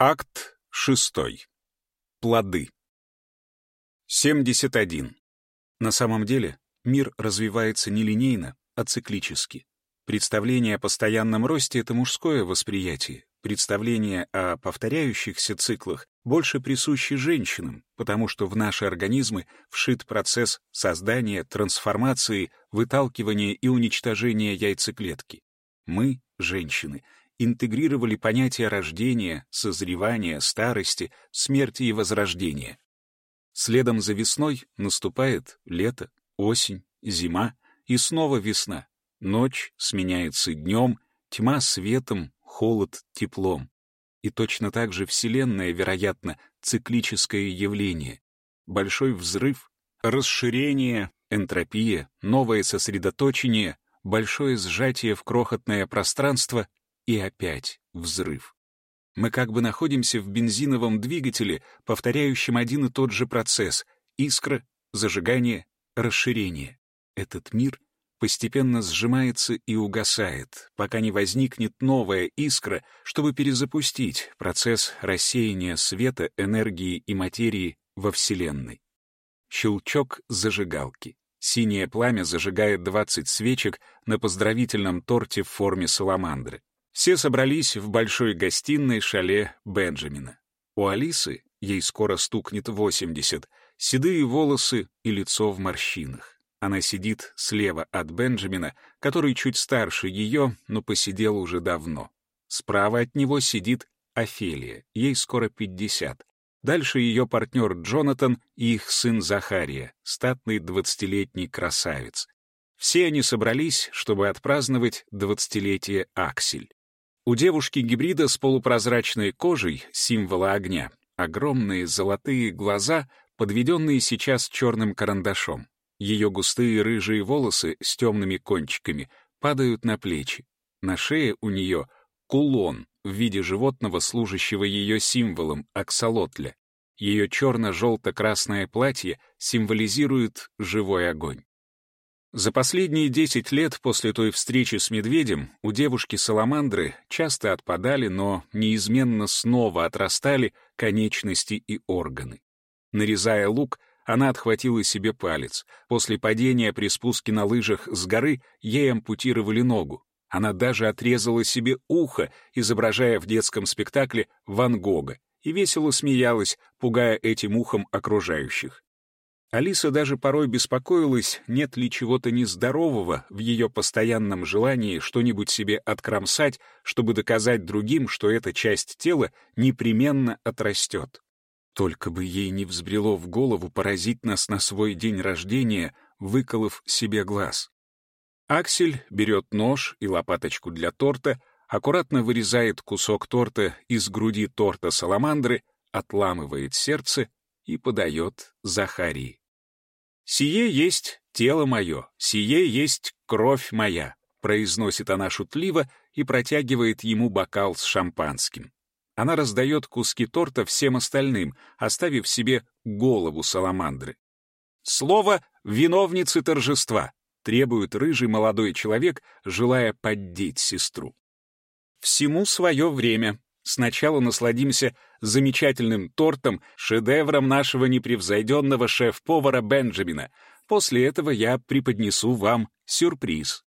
Акт 6. Плоды. 71. На самом деле мир развивается не линейно, а циклически. Представление о постоянном росте — это мужское восприятие. Представление о повторяющихся циклах больше присущи женщинам, потому что в наши организмы вшит процесс создания, трансформации, выталкивания и уничтожения яйцеклетки. Мы, женщины, интегрировали понятия рождения, созревания, старости, смерти и возрождения. Следом за весной наступает лето, осень, зима и снова весна. Ночь сменяется днем, тьма светом, холод теплом. И точно так же Вселенная, вероятно, циклическое явление. Большой взрыв, расширение, энтропия, новое сосредоточение, большое сжатие в крохотное пространство и опять взрыв. Мы как бы находимся в бензиновом двигателе, повторяющем один и тот же процесс — искра, зажигание, расширение. Этот мир постепенно сжимается и угасает, пока не возникнет новая искра, чтобы перезапустить процесс рассеяния света, энергии и материи во Вселенной. Щелчок зажигалки. Синее пламя зажигает 20 свечек на поздравительном торте в форме саламандры. Все собрались в большой гостиной шале Бенджамина. У Алисы, ей скоро стукнет 80, седые волосы и лицо в морщинах. Она сидит слева от Бенджамина, который чуть старше ее, но посидел уже давно. Справа от него сидит Офелия, ей скоро 50. Дальше ее партнер Джонатан и их сын Захария, статный двадцатилетний красавец. Все они собрались, чтобы отпраздновать двадцатилетие Аксель. У девушки-гибрида с полупрозрачной кожей, символа огня, огромные золотые глаза, подведенные сейчас черным карандашом. Ее густые рыжие волосы с темными кончиками падают на плечи. На шее у нее кулон в виде животного, служащего ее символом, аксолотля. Ее черно-желто-красное платье символизирует живой огонь. За последние 10 лет после той встречи с медведем у девушки-саламандры часто отпадали, но неизменно снова отрастали конечности и органы. Нарезая лук, она отхватила себе палец. После падения при спуске на лыжах с горы ей ампутировали ногу. Она даже отрезала себе ухо, изображая в детском спектакле Ван Гога, и весело смеялась, пугая этим ухом окружающих. Алиса даже порой беспокоилась, нет ли чего-то нездорового в ее постоянном желании что-нибудь себе откромсать, чтобы доказать другим, что эта часть тела непременно отрастет. Только бы ей не взбрело в голову поразить нас на свой день рождения, выколов себе глаз. Аксель берет нож и лопаточку для торта, аккуратно вырезает кусок торта из груди торта саламандры, отламывает сердце и подает Захарии. «Сие есть тело мое, сие есть кровь моя», произносит она шутливо и протягивает ему бокал с шампанским. Она раздает куски торта всем остальным, оставив себе голову саламандры. Слово «виновницы торжества» требует рыжий молодой человек, желая поддеть сестру. Всему свое время, Сначала насладимся замечательным тортом, шедевром нашего непревзойденного шеф-повара Бенджамина. После этого я преподнесу вам сюрприз.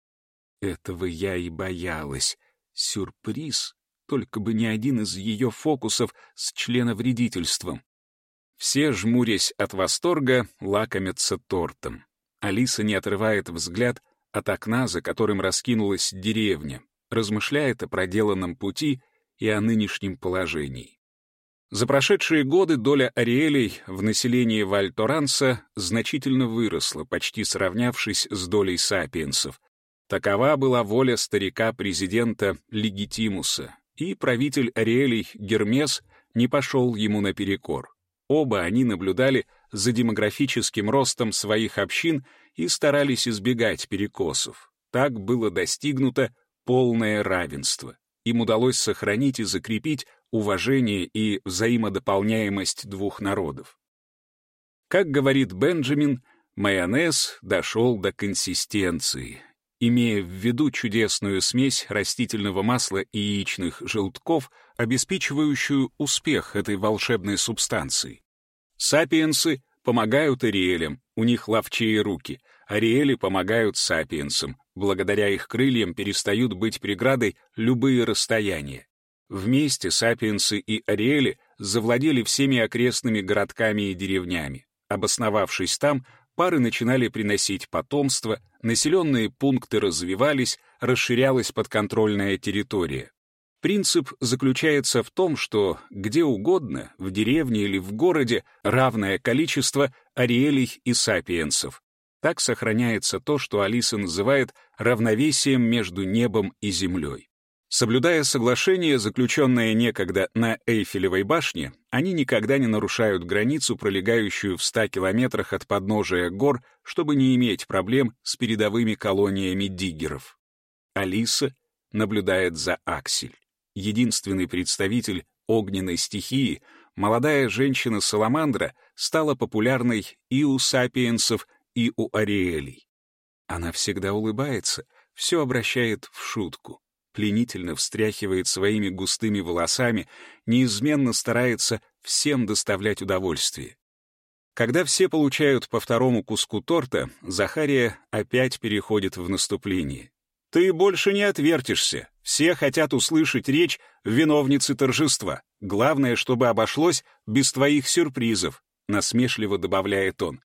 Этого я и боялась. Сюрприз, только бы не один из ее фокусов с членовредительством. Все, жмурясь от восторга, лакомятся тортом. Алиса не отрывает взгляд от окна, за которым раскинулась деревня, размышляет о проделанном пути и о нынешнем положении. За прошедшие годы доля ариэлей в населении Вальторанса значительно выросла, почти сравнявшись с долей сапиенсов. Такова была воля старика-президента Легитимуса, и правитель ариэлей Гермес не пошел ему наперекор. Оба они наблюдали за демографическим ростом своих общин и старались избегать перекосов. Так было достигнуто полное равенство им удалось сохранить и закрепить уважение и взаимодополняемость двух народов. Как говорит Бенджамин, майонез дошел до консистенции, имея в виду чудесную смесь растительного масла и яичных желтков, обеспечивающую успех этой волшебной субстанции. Сапиенсы помогают ариэлям, у них ловчие руки. Ариэли помогают сапиенсам, благодаря их крыльям перестают быть преградой любые расстояния. Вместе сапиенсы и ариэли завладели всеми окрестными городками и деревнями. Обосновавшись там, пары начинали приносить потомство, населенные пункты развивались, расширялась подконтрольная территория. Принцип заключается в том, что где угодно, в деревне или в городе, равное количество ариэлей и сапиенсов. Так сохраняется то, что Алиса называет равновесием между небом и землей. Соблюдая соглашение, заключенное некогда на Эйфелевой башне, они никогда не нарушают границу, пролегающую в 100 километрах от подножия гор, чтобы не иметь проблем с передовыми колониями диггеров. Алиса наблюдает за Аксель. Единственный представитель огненной стихии, молодая женщина-саламандра, стала популярной и у сапиенсов, и у ариэлей. Она всегда улыбается, все обращает в шутку пленительно встряхивает своими густыми волосами, неизменно старается всем доставлять удовольствие. Когда все получают по второму куску торта, Захария опять переходит в наступление. «Ты больше не отвертишься. Все хотят услышать речь виновницы торжества. Главное, чтобы обошлось без твоих сюрпризов», — насмешливо добавляет он.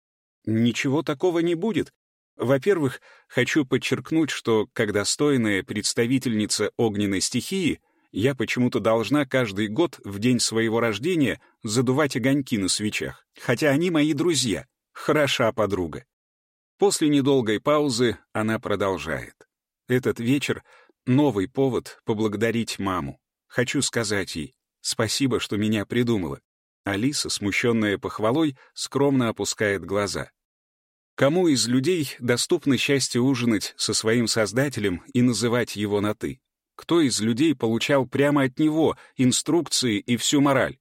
«Ничего такого не будет. Во-первых, хочу подчеркнуть, что, как достойная представительница огненной стихии, я почему-то должна каждый год в день своего рождения задувать огоньки на свечах, хотя они мои друзья. Хороша подруга. После недолгой паузы она продолжает. Этот вечер — новый повод поблагодарить маму. Хочу сказать ей спасибо, что меня придумала. Алиса, смущенная похвалой, скромно опускает глаза. Кому из людей доступно счастье ужинать со своим создателем и называть его на «ты»? Кто из людей получал прямо от него инструкции и всю мораль?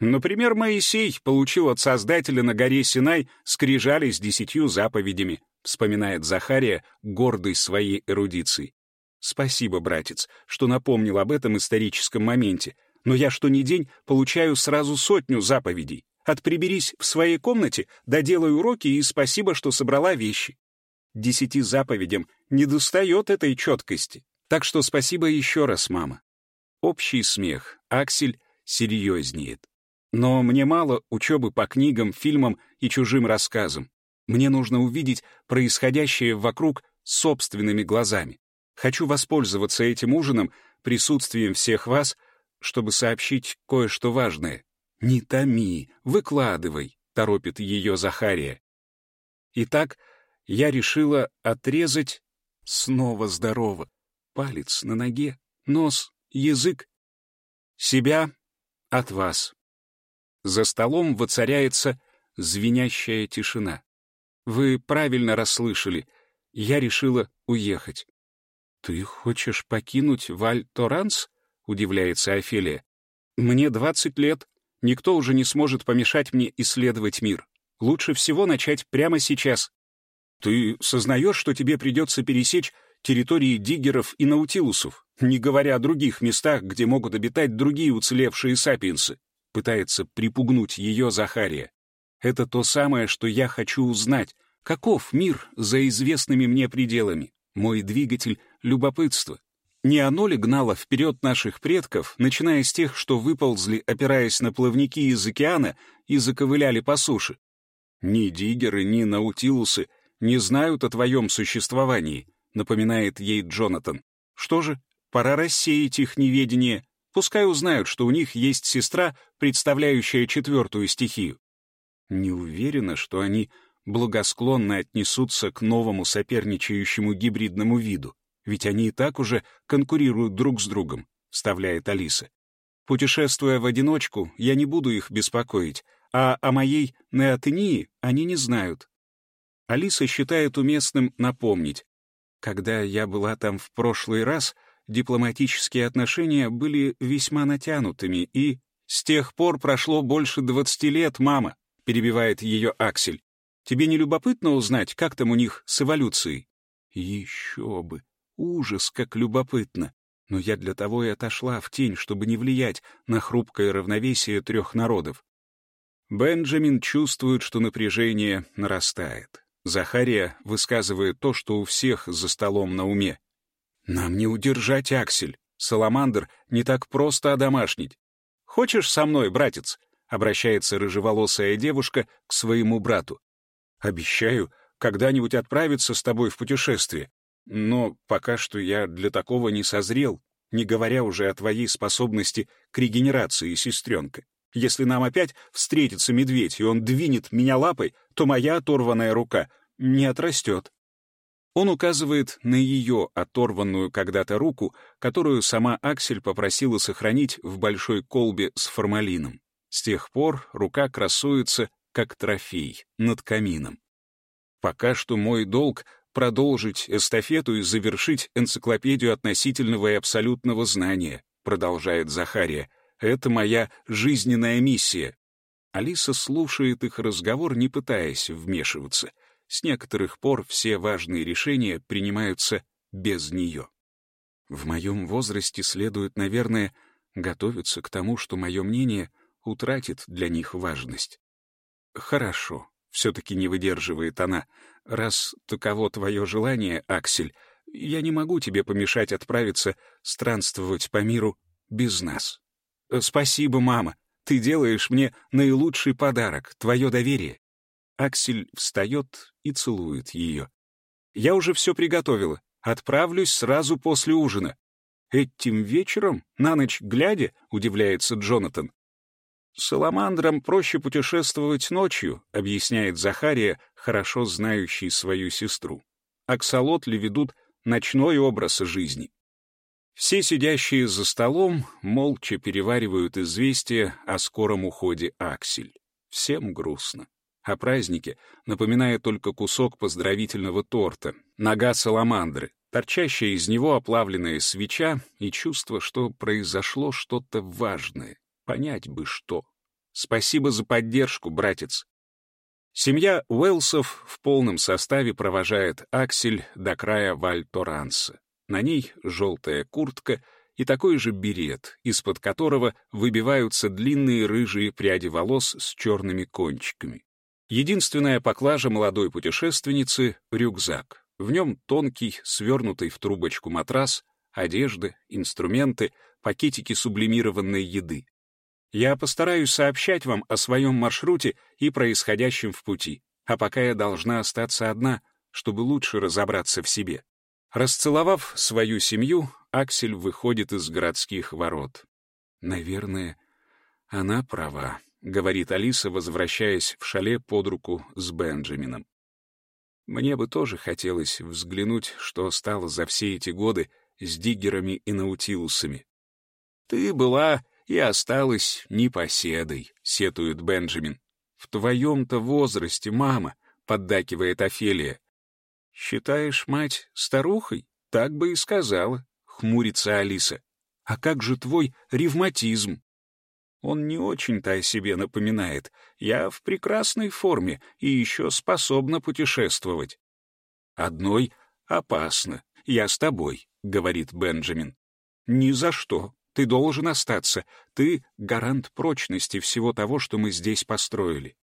Например, Моисей получил от Создателя на горе Синай скрижали с десятью заповедями, вспоминает Захария, гордый своей эрудицией. Спасибо, братец, что напомнил об этом историческом моменте, но я что ни день получаю сразу сотню заповедей. От приберись в своей комнате, доделай уроки и спасибо, что собрала вещи. Десяти заповедям не достает этой четкости. Так что спасибо еще раз, мама. Общий смех. Аксель серьезнеет. Но мне мало учебы по книгам, фильмам и чужим рассказам. Мне нужно увидеть происходящее вокруг собственными глазами. Хочу воспользоваться этим ужином, присутствием всех вас, чтобы сообщить кое-что важное. «Не томи, выкладывай», — торопит ее Захария. Итак, я решила отрезать снова здорово. Палец на ноге, нос, язык. Себя от вас. За столом воцаряется звенящая тишина. Вы правильно расслышали. Я решила уехать. «Ты хочешь покинуть Валь-Торанс?» — удивляется Офелия. «Мне двадцать лет. Никто уже не сможет помешать мне исследовать мир. Лучше всего начать прямо сейчас. Ты сознаешь, что тебе придется пересечь территории диггеров и наутилусов, не говоря о других местах, где могут обитать другие уцелевшие сапиенсы? Пытается припугнуть ее Захария. Это то самое, что я хочу узнать. Каков мир за известными мне пределами? Мой двигатель — любопытство. Не оно ли гнало вперед наших предков, начиная с тех, что выползли, опираясь на плавники из океана и заковыляли по суше? Ни диггеры, ни наутилусы не знают о твоем существовании, напоминает ей Джонатан. Что же, пора рассеять их неведение. Пускай узнают, что у них есть сестра, представляющая четвертую стихию. Не уверена, что они благосклонно отнесутся к новому соперничающему гибридному виду. Ведь они и так уже конкурируют друг с другом», — вставляет Алиса. «Путешествуя в одиночку, я не буду их беспокоить, а о моей неотении они не знают». Алиса считает уместным напомнить. Когда я была там в прошлый раз, дипломатические отношения были весьма натянутыми, и «С тех пор прошло больше двадцати лет, мама», — перебивает ее Аксель. «Тебе не любопытно узнать, как там у них с эволюцией?» Еще бы! Ужас, как любопытно! Но я для того и отошла в тень, чтобы не влиять на хрупкое равновесие трех народов. Бенджамин чувствует, что напряжение нарастает. Захария высказывает то, что у всех за столом на уме. «Нам не удержать Аксель. Саламандр не так просто одомашнить. Хочешь со мной, братец?» — обращается рыжеволосая девушка к своему брату. «Обещаю когда-нибудь отправиться с тобой в путешествие. Но пока что я для такого не созрел, не говоря уже о твоей способности к регенерации, сестренка. Если нам опять встретится медведь, и он двинет меня лапой, то моя оторванная рука не отрастет. Он указывает на ее оторванную когда-то руку, которую сама Аксель попросила сохранить в большой колбе с формалином. С тех пор рука красуется как трофей над камином. Пока что мой долг — продолжить эстафету и завершить энциклопедию относительного и абсолютного знания, продолжает Захария. Это моя жизненная миссия. Алиса слушает их разговор, не пытаясь вмешиваться — с некоторых пор все важные решения принимаются без нее. В моем возрасте следует, наверное, готовиться к тому, что мое мнение утратит для них важность. Хорошо, все-таки не выдерживает она. Раз таково твое желание, Аксель, я не могу тебе помешать отправиться странствовать по миру без нас. Спасибо, мама. Ты делаешь мне наилучший подарок, твое доверие. Аксель встает и целует ее. «Я уже все приготовила. Отправлюсь сразу после ужина». «Этим вечером? На ночь глядя?» — удивляется Джонатан. «Саламандрам проще путешествовать ночью», — объясняет Захария, хорошо знающий свою сестру. Аксолотли ведут ночной образ жизни. Все сидящие за столом молча переваривают известие о скором уходе Аксель. Всем грустно. О празднике напоминает только кусок поздравительного торта, нога саламандры, торчащая из него оплавленная свеча и чувство, что произошло что-то важное. Понять бы что. Спасибо за поддержку, братец. Семья Уэлсов в полном составе провожает Аксель до края Валь-Торанса. На ней желтая куртка и такой же берет, из-под которого выбиваются длинные рыжие пряди волос с черными кончиками. Единственная поклажа молодой путешественницы — рюкзак. В нем тонкий, свернутый в трубочку матрас, одежда, инструменты, пакетики сублимированной еды. Я постараюсь сообщать вам о своем маршруте и происходящем в пути, а пока я должна остаться одна, чтобы лучше разобраться в себе. Расцеловав свою семью, Аксель выходит из городских ворот. Наверное, она права. — говорит Алиса, возвращаясь в шале под руку с Бенджамином. «Мне бы тоже хотелось взглянуть, что стало за все эти годы с диггерами и наутилусами». «Ты была и осталась непоседой», — сетует Бенджамин. «В твоем-то возрасте, мама», — поддакивает Офелия. «Считаешь мать старухой? Так бы и сказала», — хмурится Алиса. «А как же твой ревматизм?» Он не очень-то о себе напоминает. Я в прекрасной форме и еще способна путешествовать. Одной опасно. Я с тобой, — говорит Бенджамин. Ни за что. Ты должен остаться. Ты — гарант прочности всего того, что мы здесь построили.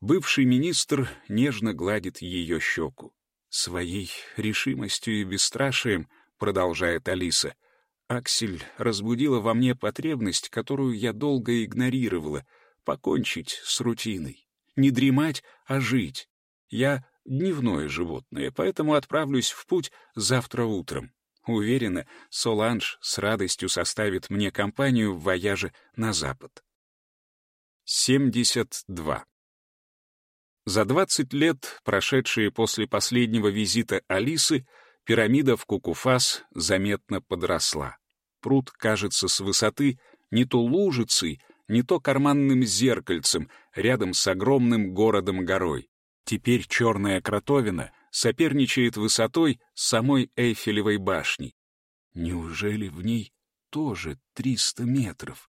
Бывший министр нежно гладит ее щеку. Своей решимостью и бесстрашием, — продолжает Алиса, — Аксель разбудила во мне потребность, которую я долго игнорировала — покончить с рутиной. Не дремать, а жить. Я дневное животное, поэтому отправлюсь в путь завтра утром. Уверена, Соланж с радостью составит мне компанию в вояже на запад. 72. За 20 лет, прошедшие после последнего визита Алисы, Пирамида в Кукуфас заметно подросла. Пруд кажется с высоты не то лужицей, не то карманным зеркальцем рядом с огромным городом-горой. Теперь черная кротовина соперничает высотой с самой Эйфелевой башней. Неужели в ней тоже 300 метров?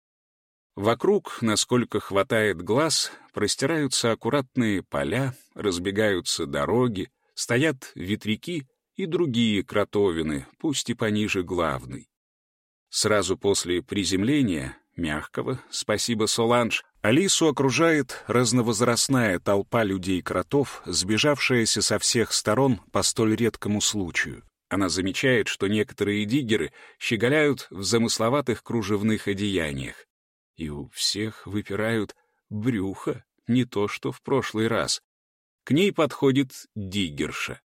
Вокруг, насколько хватает глаз, простираются аккуратные поля, разбегаются дороги, стоят ветряки и другие кротовины, пусть и пониже главной. Сразу после приземления, мягкого, спасибо, Соланж, Алису окружает разновозрастная толпа людей-кротов, сбежавшаяся со всех сторон по столь редкому случаю. Она замечает, что некоторые диггеры щеголяют в замысловатых кружевных одеяниях. И у всех выпирают брюхо, не то что в прошлый раз. К ней подходит диггерша.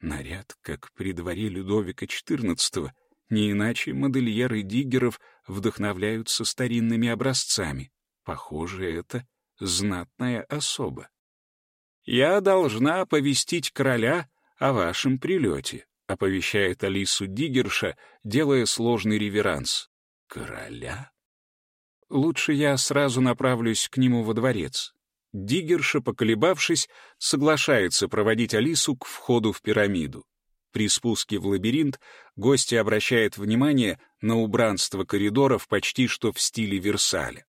Наряд, как при дворе Людовика XIV, не иначе модельеры диггеров вдохновляются старинными образцами. Похоже, это знатная особа. «Я должна оповестить короля о вашем прилете», — оповещает Алису Диггерша, делая сложный реверанс. «Короля?» «Лучше я сразу направлюсь к нему во дворец». Диггерша, поколебавшись, соглашается проводить Алису к входу в пирамиду. При спуске в лабиринт гости обращают внимание на убранство коридоров почти что в стиле Версаля.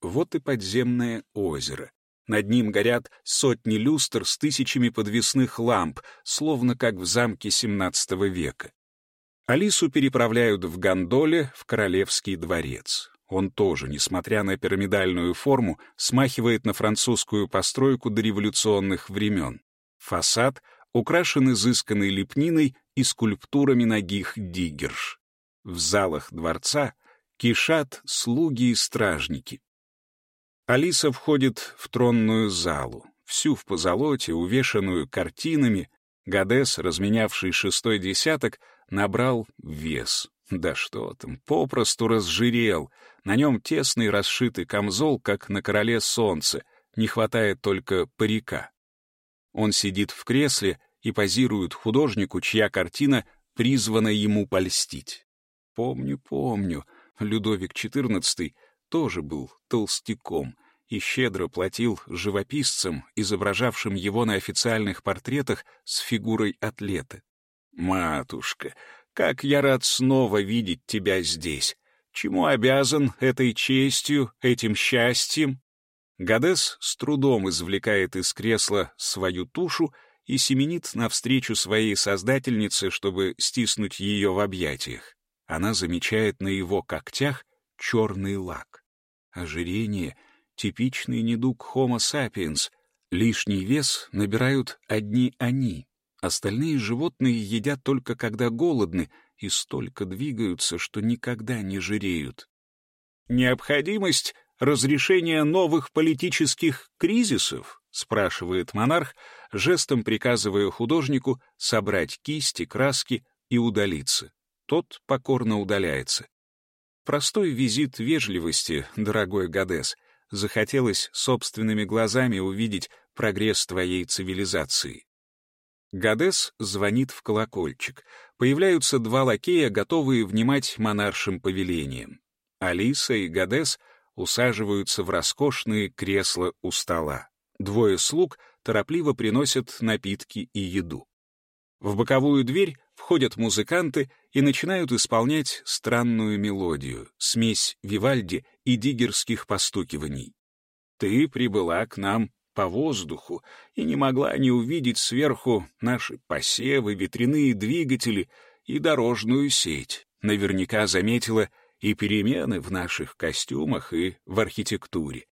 Вот и подземное озеро. Над ним горят сотни люстр с тысячами подвесных ламп, словно как в замке XVII века. Алису переправляют в гондоле в Королевский дворец. Он тоже, несмотря на пирамидальную форму, смахивает на французскую постройку дореволюционных времен. Фасад украшен изысканной лепниной и скульптурами ногих диггерш. В залах дворца кишат слуги и стражники. Алиса входит в тронную залу, всю в позолоте, увешанную картинами. Гадес, разменявший шестой десяток, набрал вес. Да что там, попросту разжирел. На нем тесный расшитый камзол, как на короле солнце, не хватает только парика. Он сидит в кресле и позирует художнику, чья картина призвана ему польстить. Помню, помню, Людовик XIV тоже был толстяком и щедро платил живописцам, изображавшим его на официальных портретах с фигурой атлета. «Матушка, как я рад снова видеть тебя здесь! Чему обязан этой честью, этим счастьем?» Гадес с трудом извлекает из кресла свою тушу и семенит навстречу своей создательнице, чтобы стиснуть ее в объятиях. Она замечает на его когтях черный лак. Ожирение — типичный недуг Homo sapiens. Лишний вес набирают одни они. Остальные животные едят только когда голодны и столько двигаются, что никогда не жиреют. Необходимость разрешения новых политических кризисов, спрашивает монарх, жестом приказывая художнику собрать кисти, краски и удалиться. Тот покорно удаляется. Простой визит вежливости, дорогой Гадес. Захотелось собственными глазами увидеть прогресс твоей цивилизации. Гадес звонит в колокольчик. Появляются два лакея, готовые внимать монаршим повелениям. Алиса и Гадес усаживаются в роскошные кресла у стола. Двое слуг торопливо приносят напитки и еду. В боковую дверь входят музыканты и начинают исполнять странную мелодию, смесь Вивальди и диггерских постукиваний. «Ты прибыла к нам по воздуху и не могла не увидеть сверху наши посевы, ветряные двигатели и дорожную сеть. Наверняка заметила и перемены в наших костюмах и в архитектуре.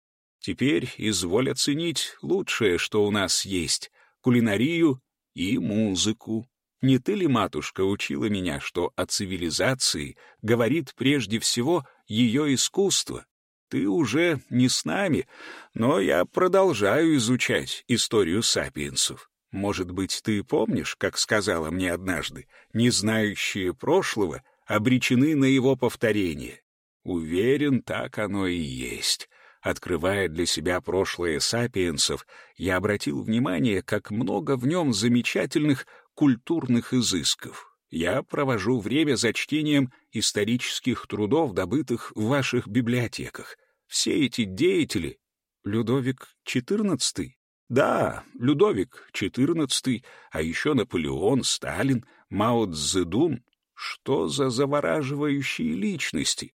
Теперь изволь оценить лучшее, что у нас есть — кулинарию и музыку. Не ты ли, матушка, учила меня, что о цивилизации говорит прежде всего ее искусство? Ты уже не с нами, но я продолжаю изучать историю сапиенсов. Может быть, ты помнишь, как сказала мне однажды, не знающие прошлого обречены на его повторение. Уверен, так оно и есть. Открывая для себя прошлое сапиенсов, я обратил внимание, как много в нем замечательных культурных изысков. Я провожу время за чтением исторических трудов, добытых в ваших библиотеках. Все эти деятели... Людовик XIV? Да, Людовик XIV, а еще Наполеон, Сталин, Мао Цзэдун. Что за завораживающие личности?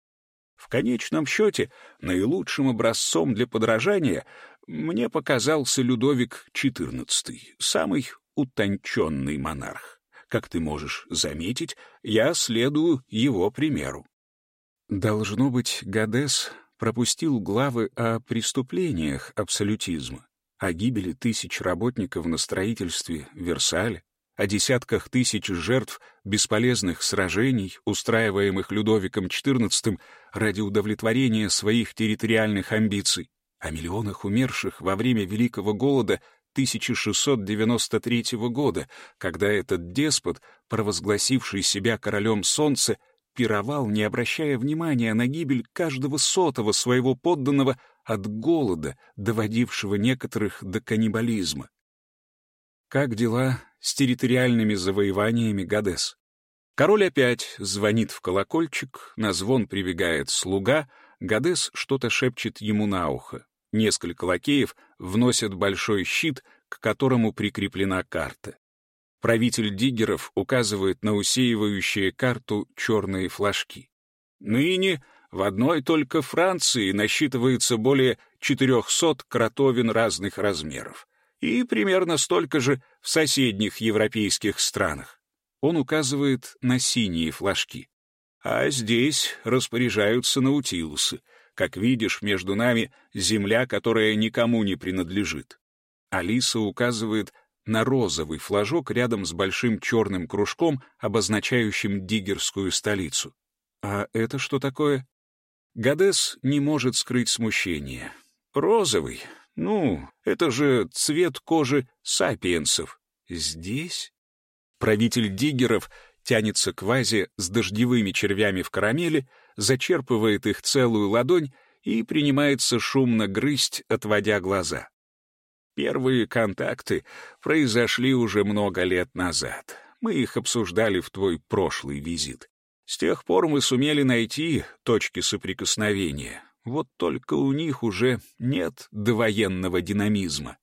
В конечном счете, наилучшим образцом для подражания мне показался Людовик XIV, самый утонченный монарх. Как ты можешь заметить, я следую его примеру. Должно быть, Гадес пропустил главы о преступлениях абсолютизма, о гибели тысяч работников на строительстве Версаля, о десятках тысяч жертв бесполезных сражений, устраиваемых Людовиком XIV ради удовлетворения своих территориальных амбиций, о миллионах умерших во время Великого Голода 1693 года, когда этот деспот, провозгласивший себя королем солнца, пировал, не обращая внимания на гибель каждого сотого своего подданного от голода, доводившего некоторых до каннибализма. Как дела с территориальными завоеваниями Гадес? Король опять звонит в колокольчик, на звон прибегает слуга, Гадес что-то шепчет ему на ухо. Несколько лакеев вносят большой щит, к которому прикреплена карта. Правитель диггеров указывает на усеивающие карту черные флажки. Ныне в одной только Франции насчитывается более 400 кротовин разных размеров и примерно столько же в соседних европейских странах. Он указывает на синие флажки. А здесь распоряжаются наутилусы. Как видишь, между нами земля, которая никому не принадлежит. Алиса указывает на розовый флажок рядом с большим черным кружком, обозначающим диггерскую столицу. А это что такое? Гадес не может скрыть смущение. Розовый? Ну, это же цвет кожи сапиенсов. Здесь? Правитель диггеров тянется к вазе с дождевыми червями в карамели, зачерпывает их целую ладонь и принимается шумно грызть, отводя глаза. Первые контакты произошли уже много лет назад. Мы их обсуждали в твой прошлый визит. С тех пор мы сумели найти точки соприкосновения. Вот только у них уже нет довоенного динамизма.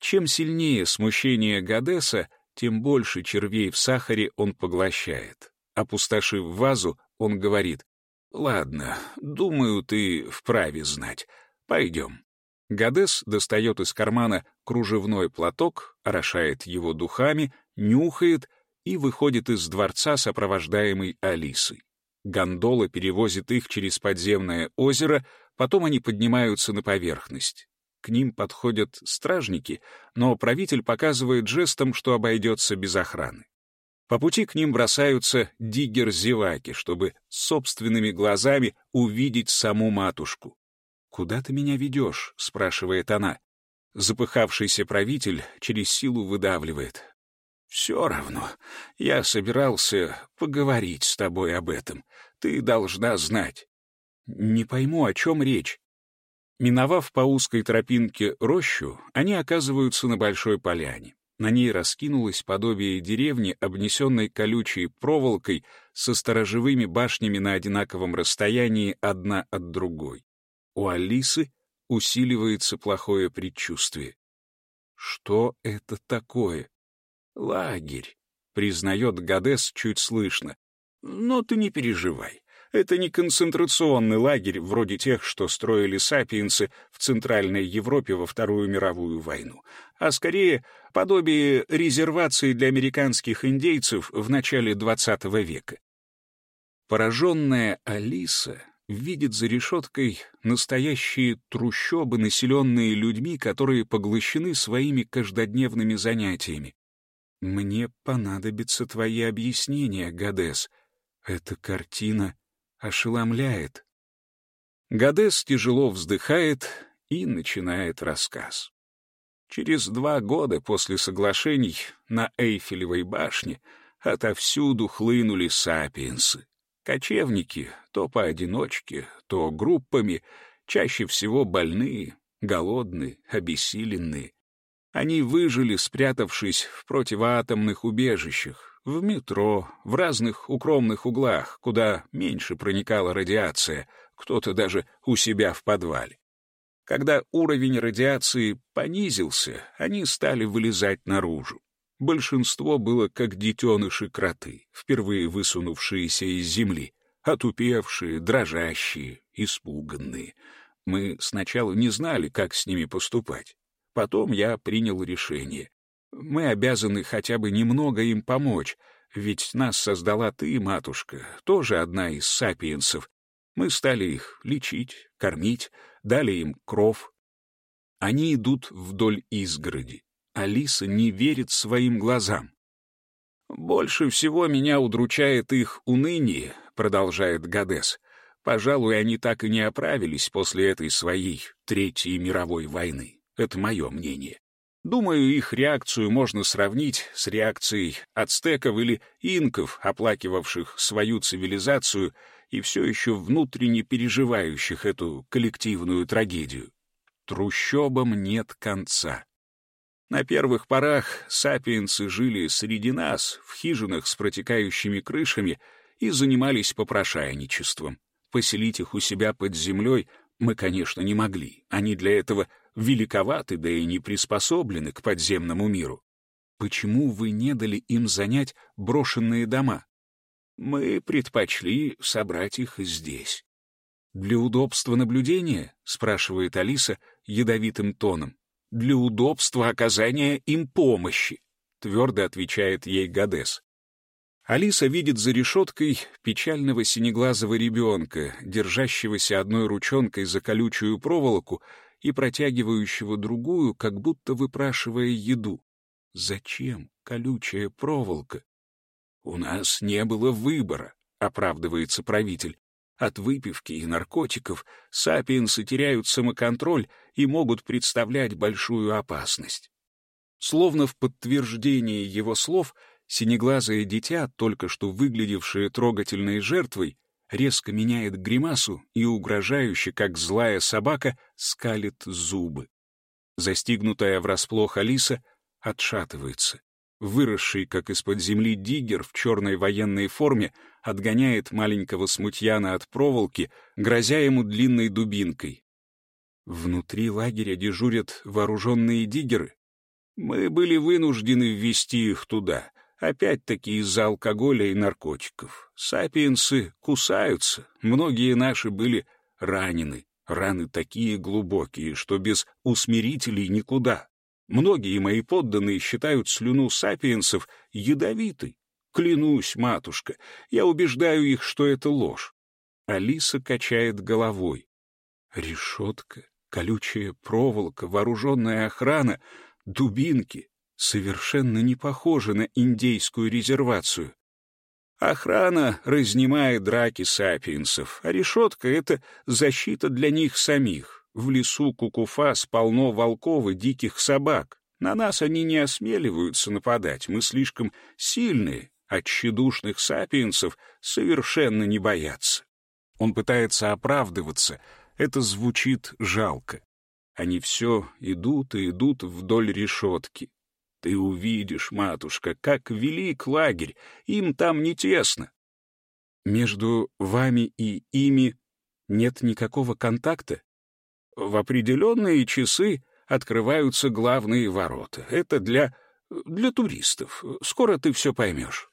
Чем сильнее смущение Гадеса, тем больше червей в сахаре он поглощает. Опустошив вазу, он говорит, «Ладно, думаю, ты вправе знать. Пойдем». Гадес достает из кармана кружевной платок, орошает его духами, нюхает и выходит из дворца, сопровождаемый Алисой. Гондола перевозит их через подземное озеро, потом они поднимаются на поверхность. К ним подходят стражники, но правитель показывает жестом, что обойдется без охраны. По пути к ним бросаются диггер-зеваки, чтобы собственными глазами увидеть саму матушку. «Куда ты меня ведешь?» — спрашивает она. Запыхавшийся правитель через силу выдавливает. «Все равно. Я собирался поговорить с тобой об этом. Ты должна знать». «Не пойму, о чем речь». Миновав по узкой тропинке рощу, они оказываются на большой поляне. На ней раскинулось подобие деревни, обнесенной колючей проволокой со сторожевыми башнями на одинаковом расстоянии одна от другой. У Алисы усиливается плохое предчувствие. Что это такое? Лагерь, признает Гадес чуть слышно. Но ты не переживай. Это не концентрационный лагерь вроде тех, что строили сапиенсы в Центральной Европе во Вторую мировую войну, а скорее подобие резервации для американских индейцев в начале XX века. Пораженная Алиса видит за решеткой настоящие трущобы, населенные людьми, которые поглощены своими каждодневными занятиями. Мне понадобятся твои объяснения, Гадес. Эта картина ошеломляет. Гадес тяжело вздыхает и начинает рассказ. Через два года после соглашений на Эйфелевой башне отовсюду хлынули сапиенсы. Кочевники, то поодиночке, то группами, чаще всего больные, голодные, обессиленные. Они выжили, спрятавшись в противоатомных убежищах, в метро, в разных укромных углах, куда меньше проникала радиация, кто-то даже у себя в подвале. Когда уровень радиации понизился, они стали вылезать наружу. Большинство было как детеныши-кроты, впервые высунувшиеся из земли, отупевшие, дрожащие, испуганные. Мы сначала не знали, как с ними поступать. Потом я принял решение. Мы обязаны хотя бы немного им помочь, ведь нас создала ты, матушка, тоже одна из сапиенсов. Мы стали их лечить, кормить, дали им кров. Они идут вдоль изгороди. Алиса не верит своим глазам. «Больше всего меня удручает их уныние», — продолжает Гадес. «Пожалуй, они так и не оправились после этой своей Третьей мировой войны. Это мое мнение. Думаю, их реакцию можно сравнить с реакцией ацтеков или инков, оплакивавших свою цивилизацию и все еще внутренне переживающих эту коллективную трагедию. Трущобам нет конца. На первых порах сапиенсы жили среди нас, в хижинах с протекающими крышами, и занимались попрошайничеством. Поселить их у себя под землей мы, конечно, не могли. Они для этого великоваты, да и не приспособлены к подземному миру. Почему вы не дали им занять брошенные дома? Мы предпочли собрать их здесь. «Для удобства наблюдения?» — спрашивает Алиса ядовитым тоном для удобства оказания им помощи», — твердо отвечает ей Гадес. Алиса видит за решеткой печального синеглазого ребенка, держащегося одной ручонкой за колючую проволоку и протягивающего другую, как будто выпрашивая еду. Зачем колючая проволока? «У нас не было выбора», — оправдывается правитель. От выпивки и наркотиков сапиенсы теряют самоконтроль и могут представлять большую опасность. Словно в подтверждение его слов, синеглазое дитя, только что выглядевшее трогательной жертвой, резко меняет гримасу и угрожающе, как злая собака, скалит зубы. Застигнутая врасплох Алиса отшатывается. Выросший, как из-под земли, диггер в черной военной форме отгоняет маленького смутьяна от проволоки, грозя ему длинной дубинкой. Внутри лагеря дежурят вооруженные диггеры. Мы были вынуждены ввести их туда, опять-таки из-за алкоголя и наркотиков. Сапиенсы кусаются, многие наши были ранены. Раны такие глубокие, что без усмирителей никуда. Многие мои подданные считают слюну сапиенсов ядовитой. Клянусь, матушка, я убеждаю их, что это ложь. Алиса качает головой. Решетка, колючая проволока, вооруженная охрана, дубинки совершенно не похожи на индейскую резервацию. Охрана разнимает драки сапиенсов, а решетка — это защита для них самих. В лесу Кукуфас полно волков и диких собак. На нас они не осмеливаются нападать, мы слишком сильные, а тщедушных сапиенсов совершенно не боятся. Он пытается оправдываться, это звучит жалко. Они все идут и идут вдоль решетки. Ты увидишь, матушка, как велик лагерь, им там не тесно. Между вами и ими нет никакого контакта? В определенные часы открываются главные ворота. Это для... для туристов. Скоро ты все поймешь.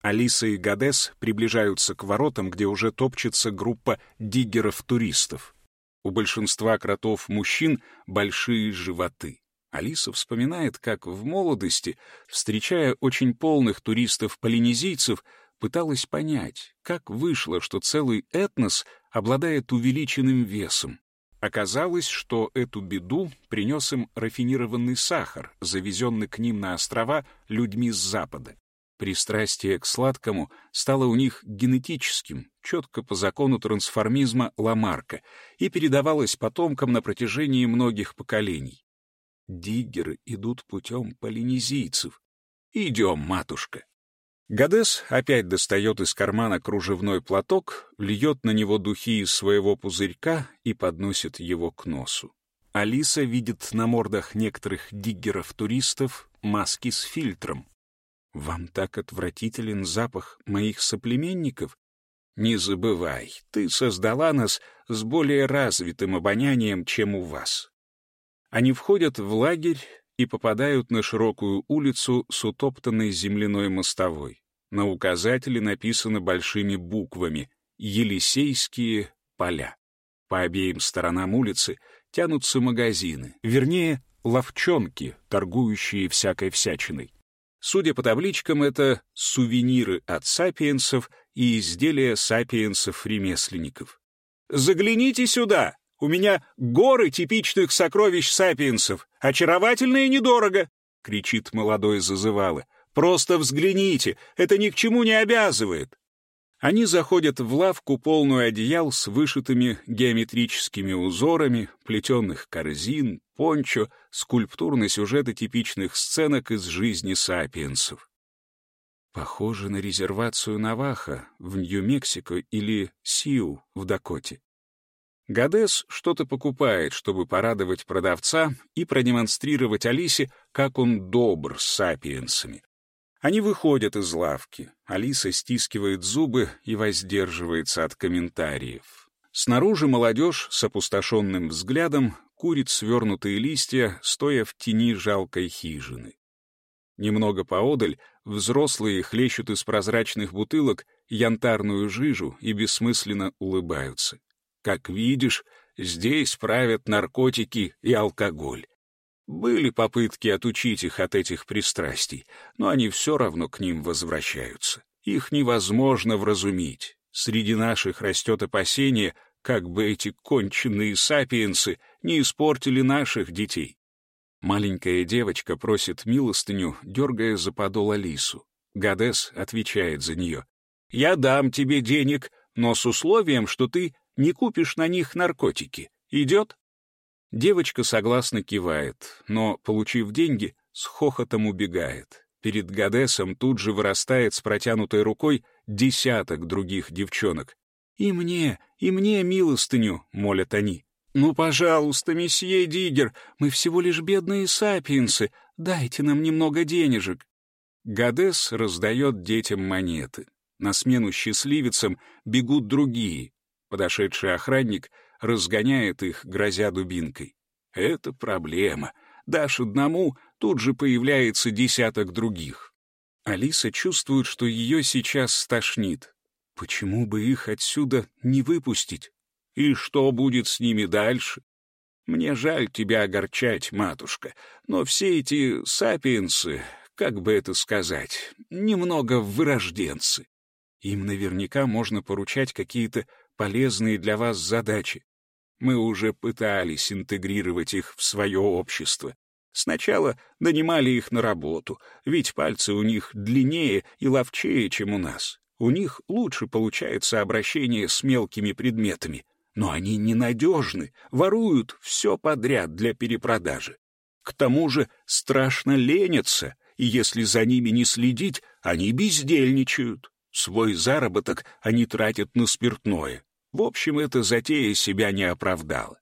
Алиса и Гадес приближаются к воротам, где уже топчется группа диггеров-туристов. У большинства кротов-мужчин большие животы. Алиса вспоминает, как в молодости, встречая очень полных туристов-полинезийцев, пыталась понять, как вышло, что целый этнос обладает увеличенным весом. Оказалось, что эту беду принес им рафинированный сахар, завезенный к ним на острова людьми с Запада. Пристрастие к сладкому стало у них генетическим, четко по закону трансформизма Ламарка, и передавалось потомкам на протяжении многих поколений. Диггеры идут путем полинезийцев. «Идем, матушка!» Гадес опять достает из кармана кружевной платок, льет на него духи из своего пузырька и подносит его к носу. Алиса видит на мордах некоторых диггеров-туристов маски с фильтром. «Вам так отвратителен запах моих соплеменников?» «Не забывай, ты создала нас с более развитым обонянием, чем у вас». Они входят в лагерь, и попадают на широкую улицу с утоптанной земляной мостовой. На указателе написано большими буквами «Елисейские поля». По обеим сторонам улицы тянутся магазины, вернее, ловчонки, торгующие всякой всячиной. Судя по табличкам, это сувениры от сапиенсов и изделия сапиенсов-ремесленников. «Загляните сюда! У меня горы типичных сокровищ сапиенсов, очаровательно и недорого!» — кричит молодой зазывало. «Просто взгляните, это ни к чему не обязывает!» Они заходят в лавку, полную одеял с вышитыми геометрическими узорами, плетенных корзин, пончо, скульптурные сюжеты типичных сценок из жизни сапиенсов. Похоже на резервацию Наваха в Нью-Мексико или Сиу в Дакоте. Гадес что-то покупает, чтобы порадовать продавца и продемонстрировать Алисе, как он добр с сапиенсами. Они выходят из лавки. Алиса стискивает зубы и воздерживается от комментариев. Снаружи молодежь с опустошенным взглядом курит свернутые листья, стоя в тени жалкой хижины. Немного поодаль взрослые хлещут из прозрачных бутылок янтарную жижу и бессмысленно улыбаются. Как видишь, здесь правят наркотики и алкоголь. Были попытки отучить их от этих пристрастий, но они все равно к ним возвращаются. Их невозможно вразумить. Среди наших растет опасение, как бы эти конченные сапиенсы не испортили наших детей. Маленькая девочка просит милостыню, дергая за подол Алису. Гадес отвечает за нее. «Я дам тебе денег, но с условием, что ты не купишь на них наркотики. Идет?» Девочка согласно кивает, но, получив деньги, с хохотом убегает. Перед Гадесом тут же вырастает с протянутой рукой десяток других девчонок. «И мне, и мне милостыню», — молят они. «Ну, пожалуйста, месье Диггер, мы всего лишь бедные сапиенсы, дайте нам немного денежек». Гадес раздает детям монеты. На смену счастливицам бегут другие. Подошедший охранник — разгоняет их, грозя дубинкой. Это проблема. Дашь одному, тут же появляется десяток других. Алиса чувствует, что ее сейчас стошнит. Почему бы их отсюда не выпустить? И что будет с ними дальше? Мне жаль тебя огорчать, матушка, но все эти сапиенсы, как бы это сказать, немного вырожденцы. Им наверняка можно поручать какие-то полезные для вас задачи. Мы уже пытались интегрировать их в свое общество. Сначала нанимали их на работу, ведь пальцы у них длиннее и ловчее, чем у нас. У них лучше получается обращение с мелкими предметами, но они ненадежны, воруют все подряд для перепродажи. К тому же страшно ленятся, и если за ними не следить, они бездельничают. Свой заработок они тратят на спиртное. В общем, эта затея себя не оправдала.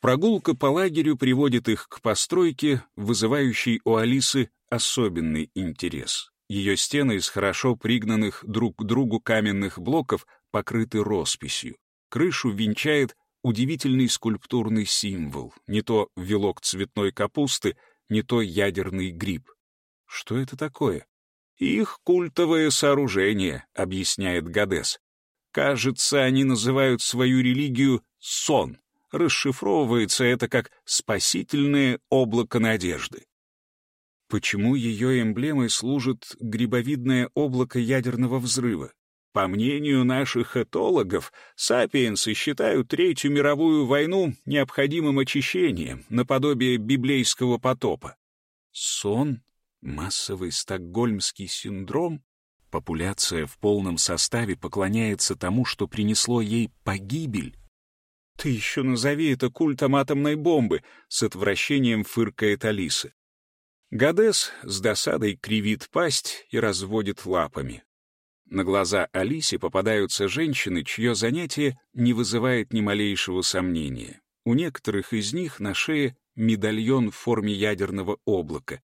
Прогулка по лагерю приводит их к постройке, вызывающей у Алисы особенный интерес. Ее стены из хорошо пригнанных друг к другу каменных блоков покрыты росписью. Крышу венчает удивительный скульптурный символ, не то вилок цветной капусты, не то ядерный гриб. Что это такое? Их культовое сооружение, объясняет Гадес. Кажется, они называют свою религию «сон». Расшифровывается это как «спасительное облако надежды». Почему ее эмблемой служит грибовидное облако ядерного взрыва? По мнению наших этологов, сапиенсы считают Третью мировую войну необходимым очищением, наподобие библейского потопа. Сон? Массовый стокгольмский синдром? Популяция в полном составе поклоняется тому, что принесло ей погибель. «Ты еще назови это культом атомной бомбы!» — с отвращением фыркает Алиса. Гадес с досадой кривит пасть и разводит лапами. На глаза Алисе попадаются женщины, чье занятие не вызывает ни малейшего сомнения. У некоторых из них на шее медальон в форме ядерного облака.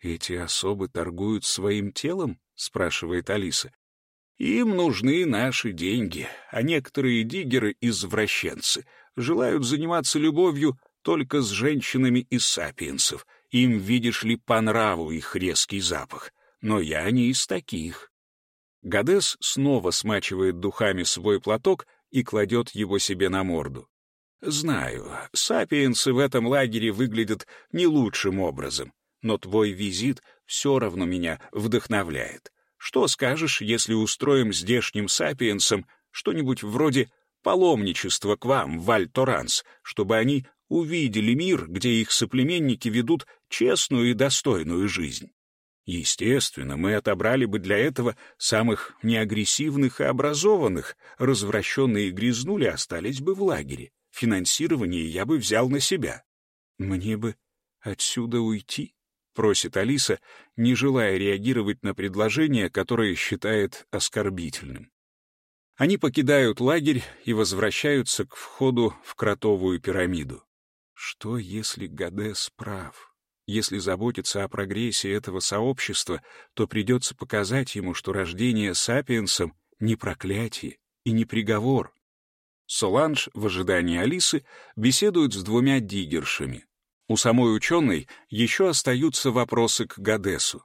Эти особы торгуют своим телом? — спрашивает Алиса. «Им нужны наши деньги, а некоторые диггеры — извращенцы, желают заниматься любовью только с женщинами из сапиенсов. Им, видишь ли, по нраву их резкий запах. Но я не из таких». Гадес снова смачивает духами свой платок и кладет его себе на морду. Знаю, сапиенсы в этом лагере выглядят не лучшим образом, но твой визит все равно меня вдохновляет. Что скажешь, если устроим здешним сапиенсам что-нибудь вроде паломничества к вам в Аль-Торанс, чтобы они увидели мир, где их соплеменники ведут честную и достойную жизнь? Естественно, мы отобрали бы для этого самых неагрессивных и образованных, развращенные грязнули остались бы в лагере. Финансирование я бы взял на себя. Мне бы отсюда уйти, просит Алиса, не желая реагировать на предложение, которое считает оскорбительным. Они покидают лагерь и возвращаются к входу в кротовую пирамиду. Что, если Гадес прав? Если заботиться о прогрессе этого сообщества, то придется показать ему, что рождение сапиенсом — не проклятие и не приговор. Соланж в ожидании Алисы беседует с двумя диггершами. У самой ученой еще остаются вопросы к Гадесу.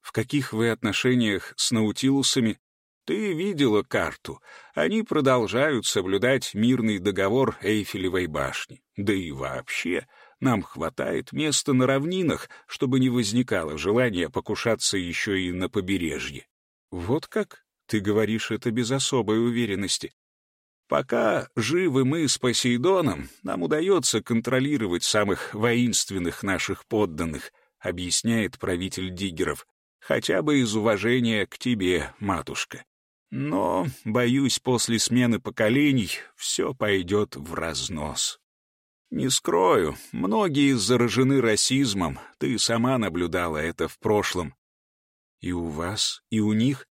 В каких вы отношениях с наутилусами? Ты видела карту. Они продолжают соблюдать мирный договор Эйфелевой башни. Да и вообще, нам хватает места на равнинах, чтобы не возникало желания покушаться еще и на побережье. Вот как? Ты говоришь это без особой уверенности. Пока живы мы с Посейдоном, нам удается контролировать самых воинственных наших подданных, объясняет правитель Диггеров, хотя бы из уважения к тебе, матушка. Но, боюсь, после смены поколений все пойдет в разнос. Не скрою, многие заражены расизмом, ты сама наблюдала это в прошлом. И у вас, и у них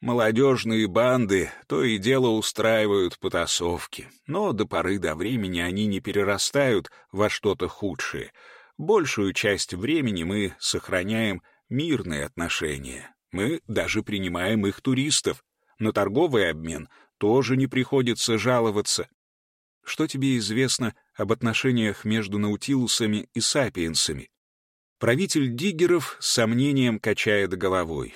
Молодежные банды то и дело устраивают потасовки, но до поры до времени они не перерастают во что-то худшее. Большую часть времени мы сохраняем мирные отношения. Мы даже принимаем их туристов. На торговый обмен тоже не приходится жаловаться. Что тебе известно об отношениях между наутилусами и сапиенсами? Правитель диггеров с сомнением качает головой.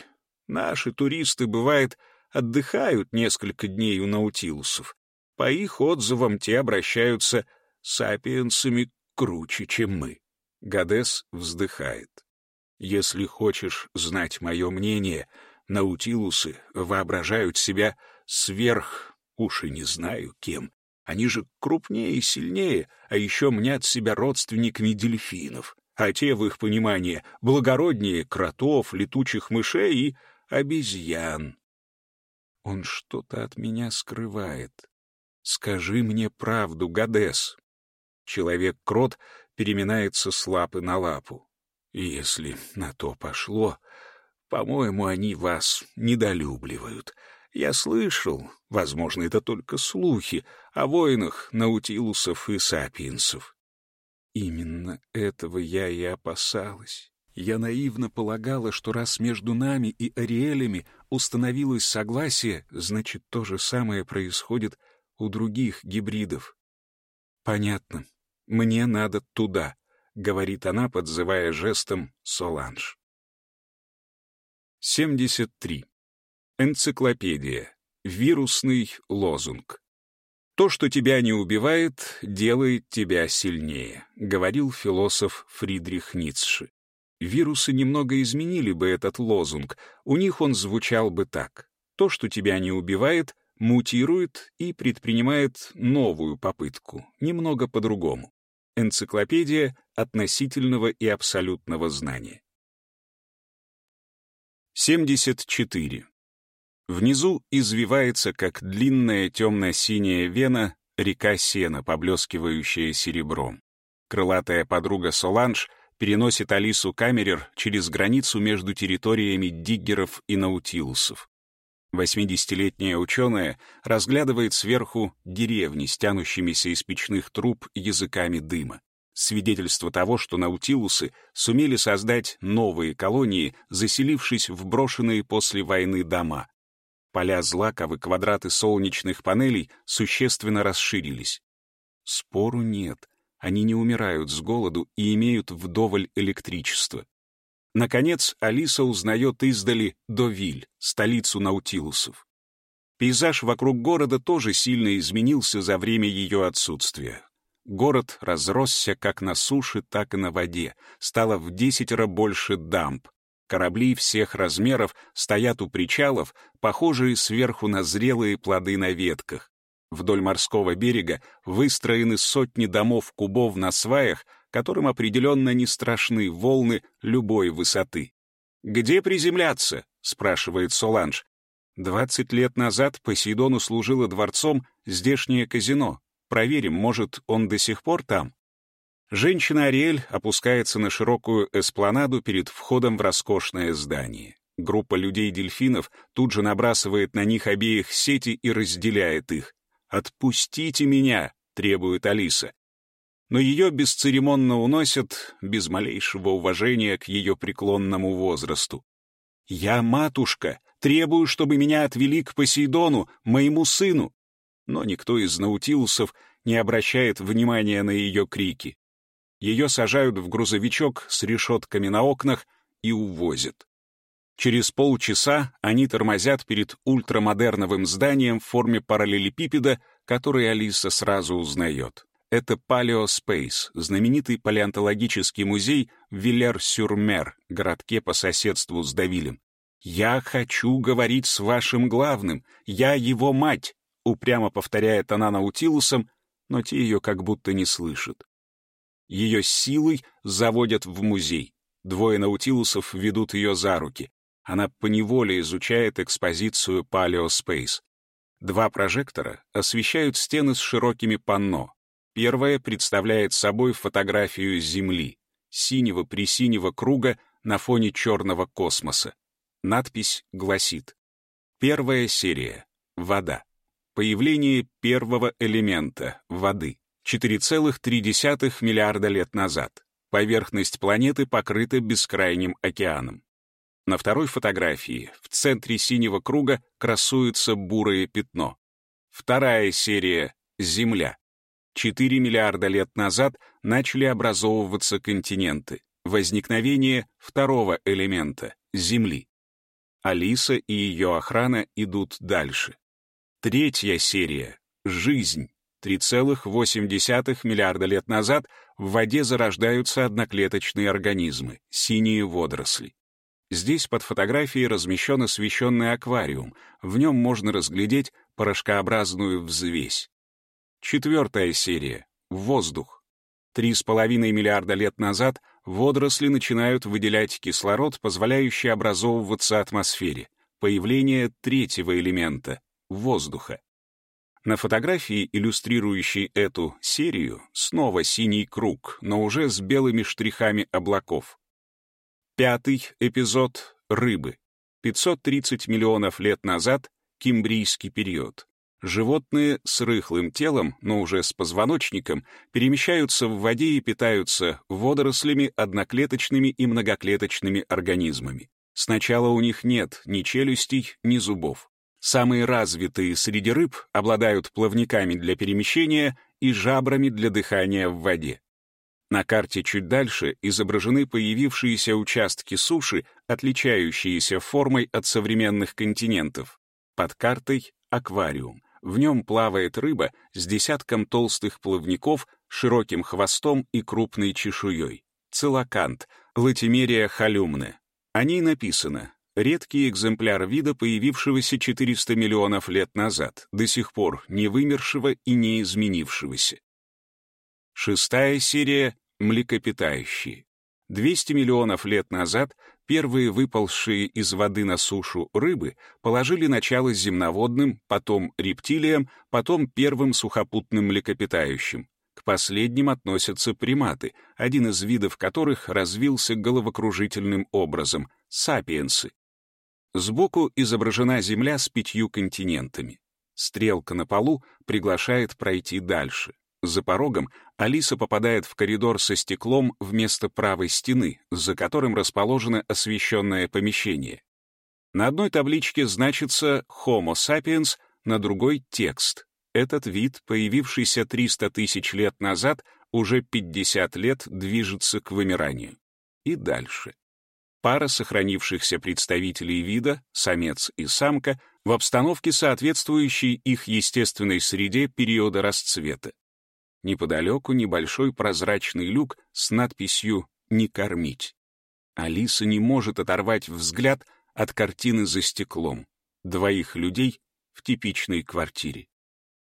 Наши туристы, бывает, отдыхают несколько дней у наутилусов. По их отзывам те обращаются сапиенсами круче, чем мы. Гадес вздыхает. Если хочешь знать мое мнение, наутилусы воображают себя сверх, уж и не знаю кем. Они же крупнее и сильнее, а еще мнят себя родственниками дельфинов. А те, в их понимании, благороднее кротов, летучих мышей и обезьян. Он что-то от меня скрывает. Скажи мне правду, Гадес. Человек-крот переминается с лапы на лапу. Если на то пошло, по-моему, они вас недолюбливают. Я слышал, возможно, это только слухи, о войнах наутилусов и сапиенсов. Именно этого я и опасалась. Я наивно полагала, что раз между нами и Ариэлями установилось согласие, значит, то же самое происходит у других гибридов. «Понятно. Мне надо туда», — говорит она, подзывая жестом Соланж. 73. Энциклопедия. Вирусный лозунг. «То, что тебя не убивает, делает тебя сильнее», — говорил философ Фридрих Ницше. Вирусы немного изменили бы этот лозунг, у них он звучал бы так. То, что тебя не убивает, мутирует и предпринимает новую попытку, немного по-другому. Энциклопедия относительного и абсолютного знания. 74. Внизу извивается, как длинная темно-синяя вена, река сена, поблескивающая серебром. Крылатая подруга Соланж — переносит Алису Камерер через границу между территориями диггеров и наутилусов. 80-летняя ученая разглядывает сверху деревни с из печных труб языками дыма. Свидетельство того, что наутилусы сумели создать новые колонии, заселившись в брошенные после войны дома. Поля злаковы, квадраты солнечных панелей существенно расширились. Спору нет. Они не умирают с голоду и имеют вдоволь электричества. Наконец, Алиса узнает издали Довиль, столицу наутилусов. Пейзаж вокруг города тоже сильно изменился за время ее отсутствия. Город разросся как на суше, так и на воде, стало в десятеро больше дамб. Корабли всех размеров стоят у причалов, похожие сверху на зрелые плоды на ветках. Вдоль морского берега выстроены сотни домов-кубов на сваях, которым определенно не страшны волны любой высоты. «Где приземляться?» — спрашивает Соланж. «Двадцать лет назад Посейдону служило дворцом здешнее казино. Проверим, может, он до сих пор там?» Женщина Ариэль опускается на широкую эспланаду перед входом в роскошное здание. Группа людей-дельфинов тут же набрасывает на них обеих сети и разделяет их. «Отпустите меня!» — требует Алиса но ее бесцеремонно уносят без малейшего уважения к ее преклонному возрасту. «Я матушка, требую, чтобы меня отвели к Посейдону, моему сыну!» Но никто из наутилусов не обращает внимания на ее крики. Ее сажают в грузовичок с решетками на окнах и увозят. Через полчаса они тормозят перед ультрамодерновым зданием в форме параллелепипеда, который Алиса сразу узнает. Это Палеоспейс, знаменитый палеонтологический музей в Виллер-сюр-Мер, городке по соседству с Давилем. «Я хочу говорить с вашим главным, я его мать», упрямо повторяет она наутилусом, но те ее как будто не слышат. Ее силой заводят в музей. Двое наутилусов ведут ее за руки. Она поневоле изучает экспозицию Палеоспейс. Два прожектора освещают стены с широкими панно. Первое представляет собой фотографию Земли, синего-пресинего круга на фоне черного космоса. Надпись гласит «Первая серия. Вода. Появление первого элемента — воды. 4,3 миллиарда лет назад. Поверхность планеты покрыта бескрайним океаном. На второй фотографии в центре синего круга красуется бурое пятно. Вторая серия — Земля. 4 миллиарда лет назад начали образовываться континенты. Возникновение второго элемента — Земли. Алиса и ее охрана идут дальше. Третья серия — Жизнь. 3,8 миллиарда лет назад в воде зарождаются одноклеточные организмы, синие водоросли. Здесь под фотографией размещен освещенный аквариум, в нем можно разглядеть порошкообразную взвесь. Четвертая серия. Воздух. Три с половиной миллиарда лет назад водоросли начинают выделять кислород, позволяющий образовываться атмосфере. Появление третьего элемента — воздуха. На фотографии, иллюстрирующей эту серию, снова синий круг, но уже с белыми штрихами облаков. Пятый эпизод — рыбы. 530 миллионов лет назад — кимбрийский период. Животные с рыхлым телом, но уже с позвоночником, перемещаются в воде и питаются водорослями, одноклеточными и многоклеточными организмами. Сначала у них нет ни челюстей, ни зубов. Самые развитые среди рыб обладают плавниками для перемещения и жабрами для дыхания в воде. На карте чуть дальше изображены появившиеся участки суши, отличающиеся формой от современных континентов. Под картой — аквариум. В нем плавает рыба с десятком толстых плавников, широким хвостом и крупной чешуей. Целокант, латимерия халюмне. О ней написано редкий экземпляр вида, появившегося 400 миллионов лет назад, до сих пор не вымершего и не изменившегося. Шестая серия — млекопитающие. 200 миллионов лет назад первые выползшие из воды на сушу рыбы положили начало земноводным, потом рептилиям, потом первым сухопутным млекопитающим. К последним относятся приматы, один из видов которых развился головокружительным образом — сапиенсы. Сбоку изображена Земля с пятью континентами. Стрелка на полу приглашает пройти дальше. За порогом Алиса попадает в коридор со стеклом вместо правой стены, за которым расположено освещенное помещение. На одной табличке значится «Homo sapiens», на другой — текст. Этот вид, появившийся 300 тысяч лет назад, уже 50 лет движется к вымиранию. И дальше. пара сохранившихся представителей вида, самец и самка, в обстановке, соответствующей их естественной среде периода расцвета. Неподалеку небольшой прозрачный люк с надписью «Не кормить». Алиса не может оторвать взгляд от картины за стеклом. Двоих людей в типичной квартире.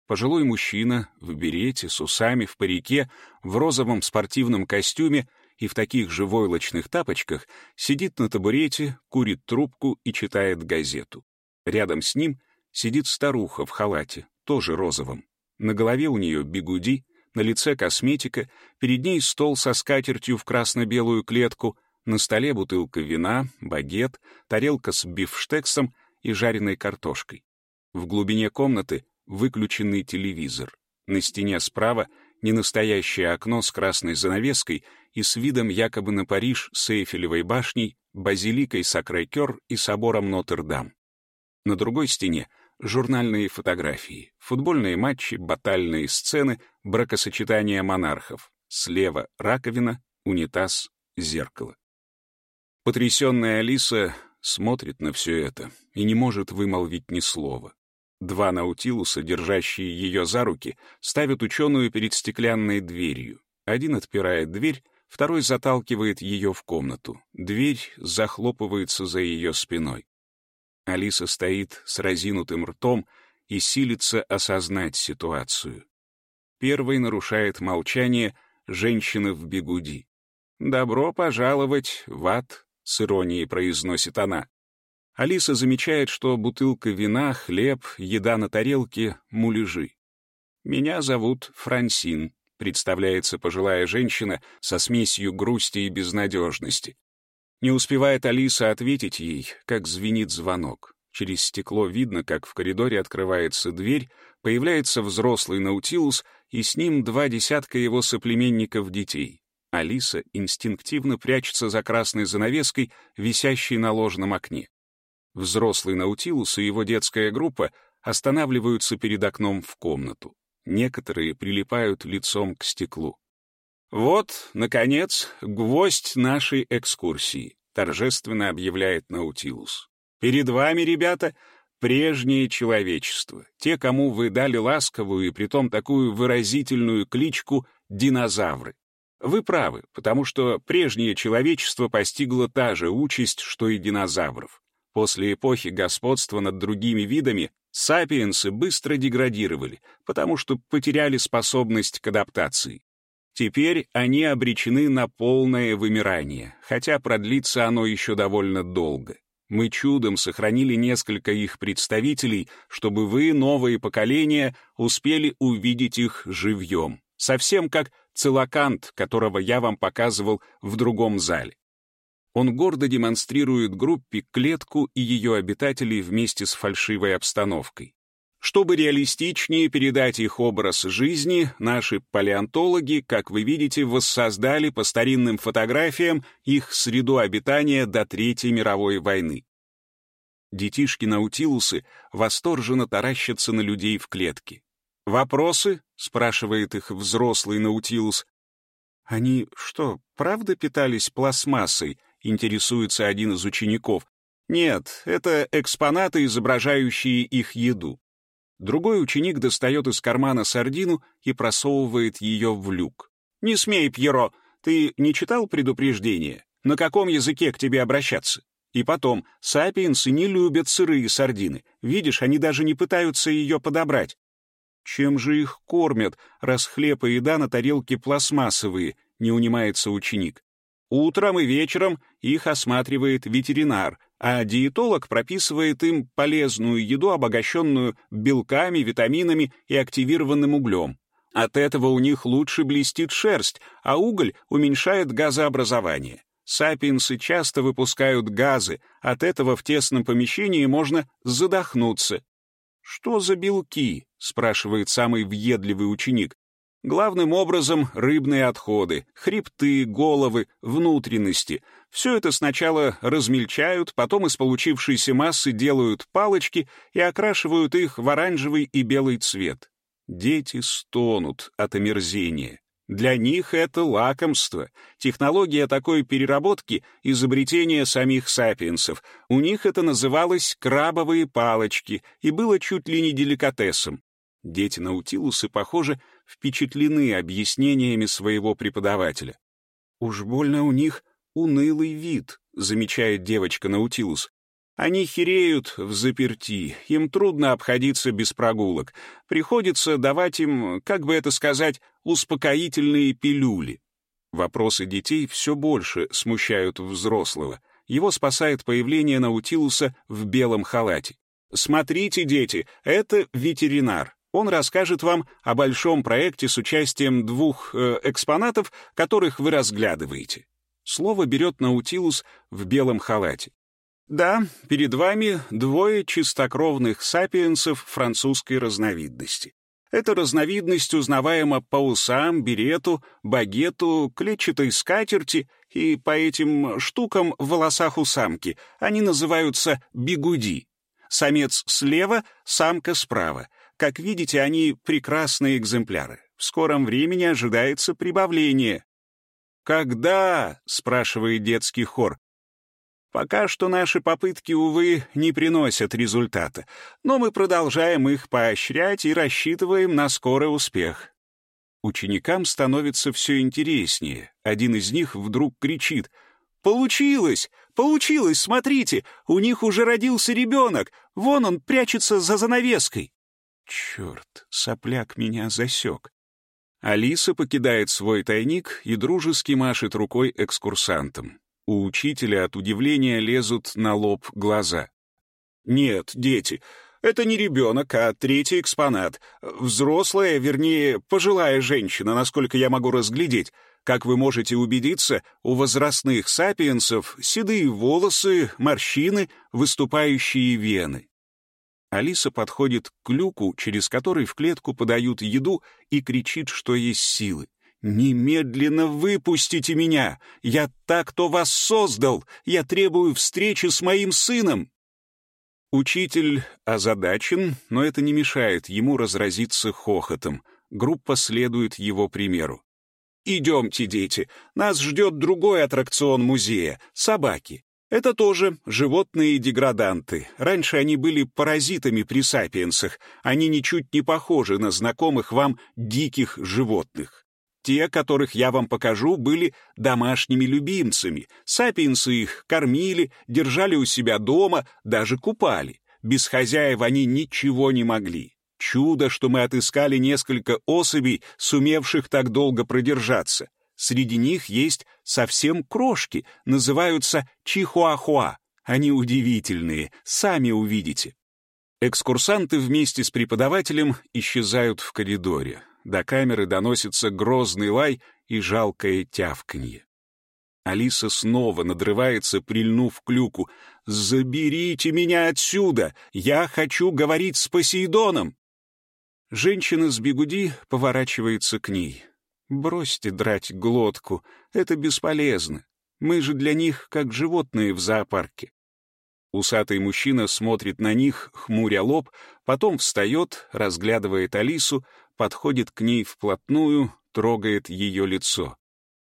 Пожилой мужчина в берете, с усами, в парике, в розовом спортивном костюме и в таких же войлочных тапочках сидит на табурете, курит трубку и читает газету. Рядом с ним сидит старуха в халате, тоже розовом. На голове у нее бигуди, на лице косметика, перед ней стол со скатертью в красно-белую клетку, на столе бутылка вина, багет, тарелка с бифштексом и жареной картошкой. В глубине комнаты выключенный телевизор. На стене справа ненастоящее окно с красной занавеской и с видом якобы на Париж с Эйфелевой башней, базиликой Сакрекер и собором Нотр-Дам. На другой стене журнальные фотографии, футбольные матчи, батальные сцены, бракосочетания монархов. Слева раковина, унитаз, зеркало. Потрясенная Алиса смотрит на все это и не может вымолвить ни слова. Два наутилуса, держащие ее за руки, ставят ученую перед стеклянной дверью. Один отпирает дверь, второй заталкивает ее в комнату. Дверь захлопывается за ее спиной. Алиса стоит с разинутым ртом и силится осознать ситуацию. Первой нарушает молчание женщина в бегуди. «Добро пожаловать в ад», — с иронией произносит она. Алиса замечает, что бутылка вина, хлеб, еда на тарелке — муляжи. «Меня зовут Франсин», — представляется пожилая женщина со смесью грусти и безнадежности. Не успевает Алиса ответить ей, как звенит звонок. Через стекло видно, как в коридоре открывается дверь, появляется взрослый Наутилус, и с ним два десятка его соплеменников-детей. Алиса инстинктивно прячется за красной занавеской, висящей на ложном окне. Взрослый Наутилус и его детская группа останавливаются перед окном в комнату. Некоторые прилипают лицом к стеклу. «Вот, наконец, гвоздь нашей экскурсии», — торжественно объявляет Наутилус. «Перед вами, ребята, прежнее человечество, те, кому вы дали ласковую и притом такую выразительную кличку «динозавры». Вы правы, потому что прежнее человечество постигло та же участь, что и динозавров. После эпохи господства над другими видами сапиенсы быстро деградировали, потому что потеряли способность к адаптации. Теперь они обречены на полное вымирание, хотя продлится оно еще довольно долго. Мы чудом сохранили несколько их представителей, чтобы вы, новые поколения, успели увидеть их живьем. Совсем как целокант, которого я вам показывал в другом зале. Он гордо демонстрирует группе клетку и ее обитателей вместе с фальшивой обстановкой. Чтобы реалистичнее передать их образ жизни, наши палеонтологи, как вы видите, воссоздали по старинным фотографиям их среду обитания до Третьей мировой войны. Детишки-наутилусы восторженно таращатся на людей в клетке. «Вопросы?» — спрашивает их взрослый наутилус. «Они что, правда питались пластмассой?» — интересуется один из учеников. «Нет, это экспонаты, изображающие их еду». Другой ученик достает из кармана сардину и просовывает ее в люк. «Не смей, Пьеро, ты не читал предупреждение? На каком языке к тебе обращаться?» И потом, сапиенсы не любят сырые сардины. Видишь, они даже не пытаются ее подобрать. Чем же их кормят, раз хлеб и еда на тарелке пластмассовые, не унимается ученик. Утром и вечером их осматривает ветеринар, а диетолог прописывает им полезную еду, обогащенную белками, витаминами и активированным углем. От этого у них лучше блестит шерсть, а уголь уменьшает газообразование. Сапиенсы часто выпускают газы, от этого в тесном помещении можно задохнуться. «Что за белки?» — спрашивает самый въедливый ученик. Главным образом рыбные отходы, хребты, головы, внутренности. Все это сначала размельчают, потом из получившейся массы делают палочки и окрашивают их в оранжевый и белый цвет. Дети стонут от омерзения. Для них это лакомство. Технология такой переработки — изобретение самих сапиенсов. У них это называлось «крабовые палочки» и было чуть ли не деликатесом. Дети Наутилусы, похоже, впечатлены объяснениями своего преподавателя. «Уж больно у них унылый вид», — замечает девочка Наутилус. Они хереют в заперти, им трудно обходиться без прогулок. Приходится давать им, как бы это сказать, успокоительные пилюли. Вопросы детей все больше смущают взрослого. Его спасает появление Наутилуса в белом халате. «Смотрите, дети, это ветеринар. Он расскажет вам о большом проекте с участием двух э, экспонатов, которых вы разглядываете». Слово берет Наутилус в белом халате. Да, перед вами двое чистокровных сапиенсов французской разновидности. Эта разновидность узнаваема по усам, берету, багету, клетчатой скатерти и по этим штукам в волосах у самки. Они называются бигуди. Самец слева, самка справа. Как видите, они прекрасные экземпляры. В скором времени ожидается прибавление. «Когда?» — спрашивает детский хор. Пока что наши попытки, увы, не приносят результата, но мы продолжаем их поощрять и рассчитываем на скорый успех. Ученикам становится все интереснее. Один из них вдруг кричит «Получилось! Получилось! Смотрите! У них уже родился ребенок! Вон он прячется за занавеской!» Черт, сопляк меня засек. Алиса покидает свой тайник и дружески машет рукой экскурсантам. У учителя от удивления лезут на лоб глаза. «Нет, дети, это не ребенок, а третий экспонат. Взрослая, вернее, пожилая женщина, насколько я могу разглядеть. Как вы можете убедиться, у возрастных сапиенсов седые волосы, морщины, выступающие вены. Алиса подходит к люку, через который в клетку подают еду, и кричит, что есть силы. «Немедленно выпустите меня! Я так-то вас создал! Я требую встречи с моим сыном!» Учитель озадачен, но это не мешает ему разразиться хохотом. Группа следует его примеру. «Идемте, дети, нас ждет другой аттракцион музея — собаки. Это тоже животные-деграданты. Раньше они были паразитами при сапиенсах. Они ничуть не похожи на знакомых вам диких животных. Те, которых я вам покажу, были домашними любимцами. Сапиенсы их кормили, держали у себя дома, даже купали. Без хозяев они ничего не могли. Чудо, что мы отыскали несколько особей, сумевших так долго продержаться. Среди них есть совсем крошки, называются чихуахуа. Они удивительные, сами увидите. Экскурсанты вместе с преподавателем исчезают в коридоре до камеры доносится грозный лай и жалкое тявканье. Алиса снова надрывается, прильнув к люку. «Заберите меня отсюда! Я хочу говорить с Посейдоном!» Женщина с бегуди поворачивается к ней. «Бросьте драть глотку, это бесполезно. Мы же для них как животные в зоопарке». Усатый мужчина смотрит на них, хмуря лоб, потом встает, разглядывает Алису, подходит к ней вплотную, трогает ее лицо.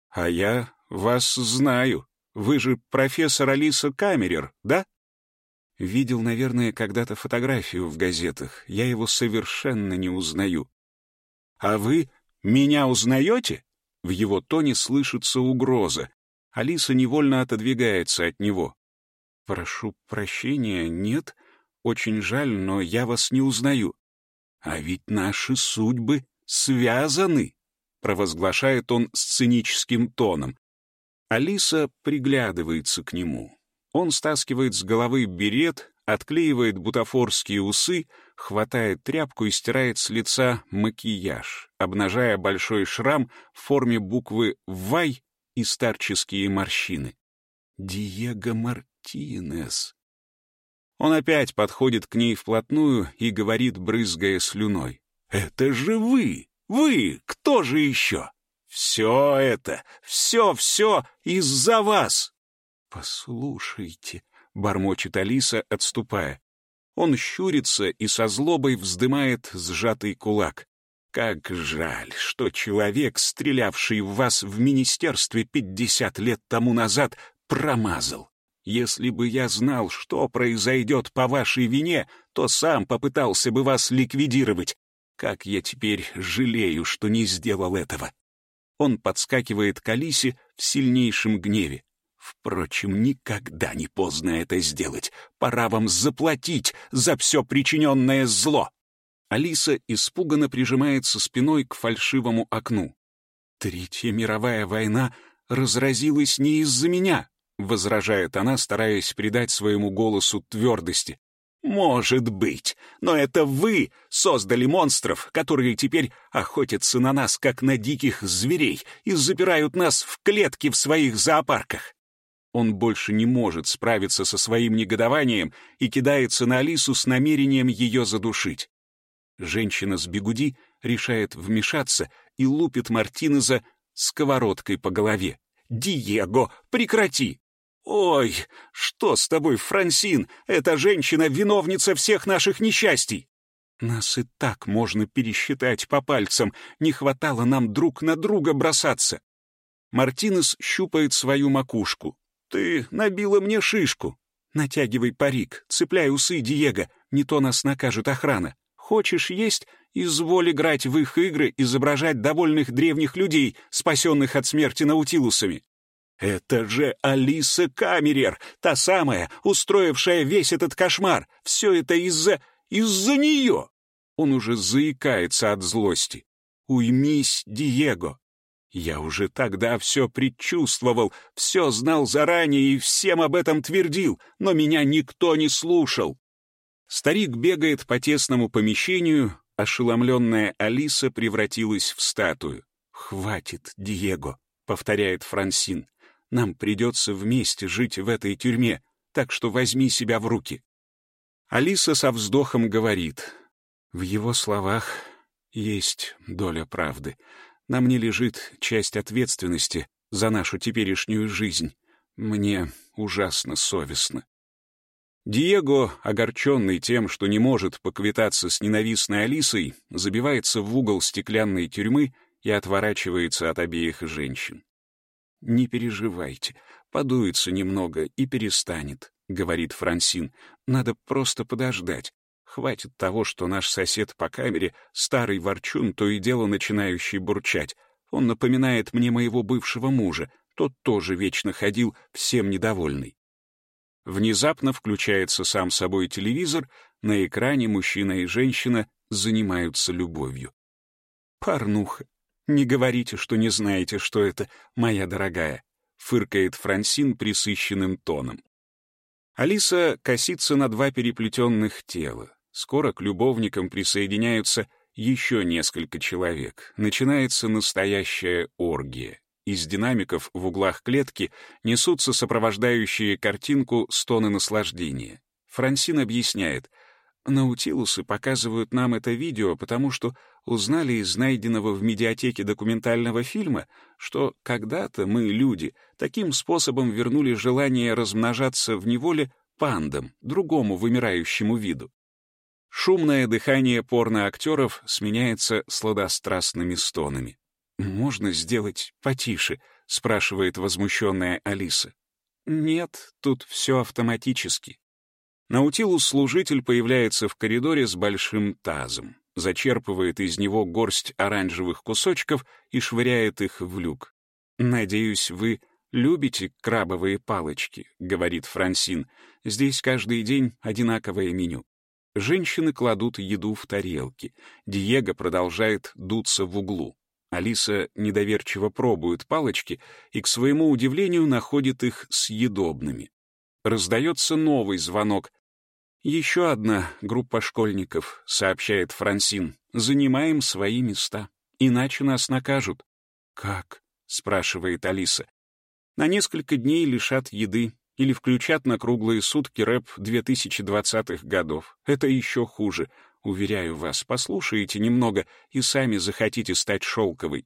«А я вас знаю. Вы же профессор Алиса Камерер, да?» Видел, наверное, когда-то фотографию в газетах. Я его совершенно не узнаю. «А вы меня узнаете?» В его тоне слышится угроза. Алиса невольно отодвигается от него. «Прошу прощения, нет. Очень жаль, но я вас не узнаю. «А ведь наши судьбы связаны», — провозглашает он сценическим тоном. Алиса приглядывается к нему. Он стаскивает с головы берет, отклеивает бутафорские усы, хватает тряпку и стирает с лица макияж, обнажая большой шрам в форме буквы «Вай» и старческие морщины. «Диего Мартинес», он опять подходит к ней вплотную и говорит, брызгая слюной. «Это же вы! Вы! Кто же еще? Все это, все-все из-за вас!» «Послушайте», — бормочет Алиса, отступая. Он щурится и со злобой вздымает сжатый кулак. Как жаль, что человек, стрелявший в вас в министерстве пятьдесят лет тому назад, промазал. Если бы я знал, что произойдет по вашей вине, то сам попытался бы вас ликвидировать. Как я теперь жалею, что не сделал этого. Он подскакивает к Алисе в сильнейшем гневе. Впрочем, никогда не поздно это сделать. Пора вам заплатить за все причиненное зло. Алиса испуганно прижимается спиной к фальшивому окну. Третья мировая война разразилась не из-за меня, возражает она, стараясь придать своему голосу твердости. «Может быть, но это вы создали монстров, которые теперь охотятся на нас, как на диких зверей, и запирают нас в клетки в своих зоопарках». Он больше не может справиться со своим негодованием и кидается на Алису с намерением ее задушить. Женщина с бегуди решает вмешаться и лупит Мартинеза сковородкой по голове. «Диего, прекрати! «Ой, что с тобой, Франсин? Эта женщина — виновница всех наших несчастий!» «Нас и так можно пересчитать по пальцам. Не хватало нам друг на друга бросаться». Мартинес щупает свою макушку. «Ты набила мне шишку. Натягивай парик, цепляй усы, Диего, не то нас накажет охрана. Хочешь есть? Изволь играть в их игры, изображать довольных древних людей, спасенных от смерти наутилусами. «Это же Алиса Камерер, та самая, устроившая весь этот кошмар. Все это из-за... из-за нее!» Он уже заикается от злости. «Уймись, Диего!» Я уже тогда все предчувствовал, все знал заранее и всем об этом твердил, но меня никто не слушал. Старик бегает по тесному помещению, ошеломленная Алиса превратилась в статую. «Хватит, Диего», — повторяет Франсин. Нам придется вместе жить в этой тюрьме, так что возьми себя в руки». Алиса со вздохом говорит. В его словах есть доля правды. На мне лежит часть ответственности за нашу теперешнюю жизнь. Мне ужасно совестно. Диего, огорченный тем, что не может поквитаться с ненавистной Алисой, забивается в угол стеклянной тюрьмы и отворачивается от обеих женщин. «Не переживайте, подуется немного и перестанет», — говорит Франсин. «Надо просто подождать. Хватит того, что наш сосед по камере, старый ворчун, то и дело начинающий бурчать. Он напоминает мне моего бывшего мужа, тот тоже вечно ходил всем недовольный». Внезапно включается сам собой телевизор, на экране мужчина и женщина занимаются любовью. Порнуха. «Не говорите, что не знаете, что это, моя дорогая», — фыркает Франсин присыщенным тоном. Алиса косится на два переплетенных тела. Скоро к любовникам присоединяются еще несколько человек. Начинается настоящая оргия. Из динамиков в углах клетки несутся сопровождающие картинку стоны наслаждения. Франсин объясняет, Наутилусы показывают нам это видео, потому что узнали из найденного в медиатеке документального фильма, что когда-то мы, люди, таким способом вернули желание размножаться в неволе пандам, другому вымирающему виду. Шумное дыхание порноактеров сменяется сладострастными стонами. «Можно сделать потише?» — спрашивает возмущенная Алиса. «Нет, тут все автоматически. Наутилус-служитель появляется в коридоре с большим тазом, зачерпывает из него горсть оранжевых кусочков и швыряет их в люк. «Надеюсь, вы любите крабовые палочки», — говорит Франсин. «Здесь каждый день одинаковое меню». Женщины кладут еду в тарелки. Диего продолжает дуться в углу. Алиса недоверчиво пробует палочки и, к своему удивлению, находит их съедобными. Раздается новый звонок. «Еще одна группа школьников», — сообщает Франсин. «Занимаем свои места, иначе нас накажут». «Как?» — спрашивает Алиса. «На несколько дней лишат еды или включат на круглые сутки рэп 2020-х годов. Это еще хуже. Уверяю вас, послушаете немного и сами захотите стать шелковой».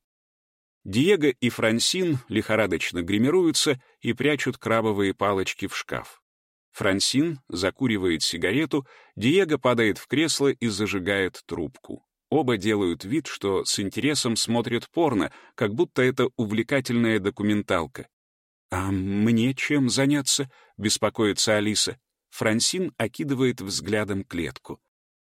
Диего и Франсин лихорадочно гримируются и прячут крабовые палочки в шкаф. Франсин закуривает сигарету, Диего падает в кресло и зажигает трубку. Оба делают вид, что с интересом смотрят порно, как будто это увлекательная документалка. «А мне чем заняться?» — беспокоится Алиса. Франсин окидывает взглядом клетку.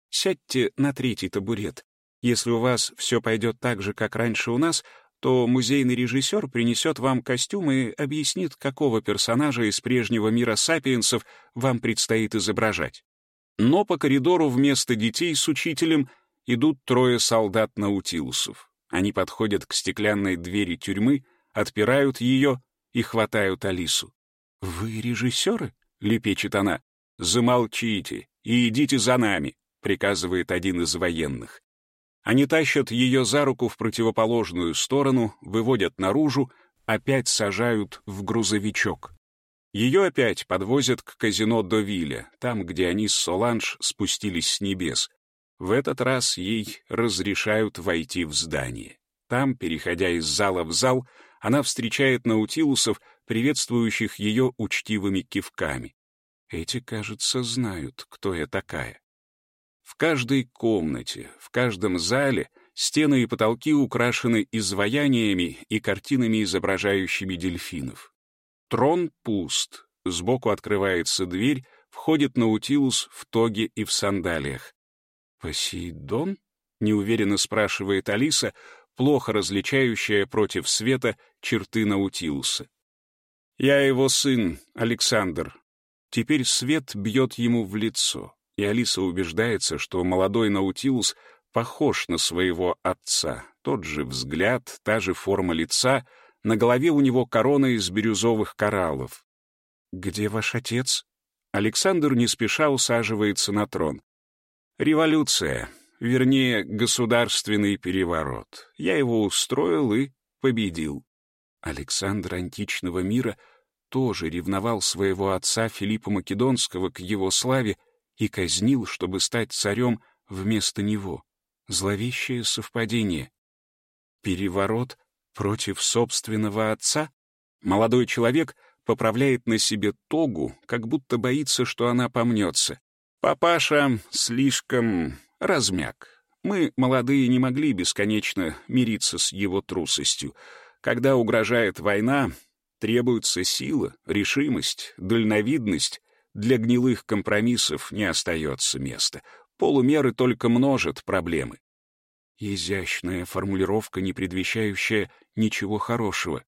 «Сядьте на третий табурет. Если у вас все пойдет так же, как раньше у нас, то музейный режиссер принесет вам костюм и объяснит, какого персонажа из прежнего мира сапиенсов вам предстоит изображать. Но по коридору вместо детей с учителем идут трое солдат-наутилусов. Они подходят к стеклянной двери тюрьмы, отпирают ее и хватают Алису. «Вы режиссеры?» — лепечет она. «Замолчите и идите за нами», — приказывает один из военных. Они тащат ее за руку в противоположную сторону, выводят наружу, опять сажают в грузовичок. Ее опять подвозят к казино Довиля, там, где они с Соланж спустились с небес. В этот раз ей разрешают войти в здание. Там, переходя из зала в зал, она встречает наутилусов, приветствующих ее учтивыми кивками. Эти, кажется, знают, кто я такая. В каждой комнате, в каждом зале стены и потолки украшены изваяниями и картинами, изображающими дельфинов. Трон пуст, сбоку открывается дверь, входит Наутилус в тоге и в сандалиях. «Посейдон?» — неуверенно спрашивает Алиса, плохо различающая против света черты Наутилуса. «Я его сын, Александр». Теперь свет бьет ему в лицо и Алиса убеждается, что молодой Наутилус похож на своего отца. Тот же взгляд, та же форма лица, на голове у него корона из бирюзовых кораллов. «Где ваш отец?» Александр не спеша усаживается на трон. «Революция, вернее, государственный переворот. Я его устроил и победил». Александр античного мира тоже ревновал своего отца Филиппа Македонского к его славе и казнил, чтобы стать царем вместо него. Зловещее совпадение. Переворот против собственного отца? Молодой человек поправляет на себе тогу, как будто боится, что она помнется. Папаша слишком размяк. Мы, молодые, не могли бесконечно мириться с его трусостью. Когда угрожает война, требуется сила, решимость, дальновидность, для гнилых компромиссов не остается места. Полумеры только множат проблемы. Изящная формулировка, не предвещающая ничего хорошего.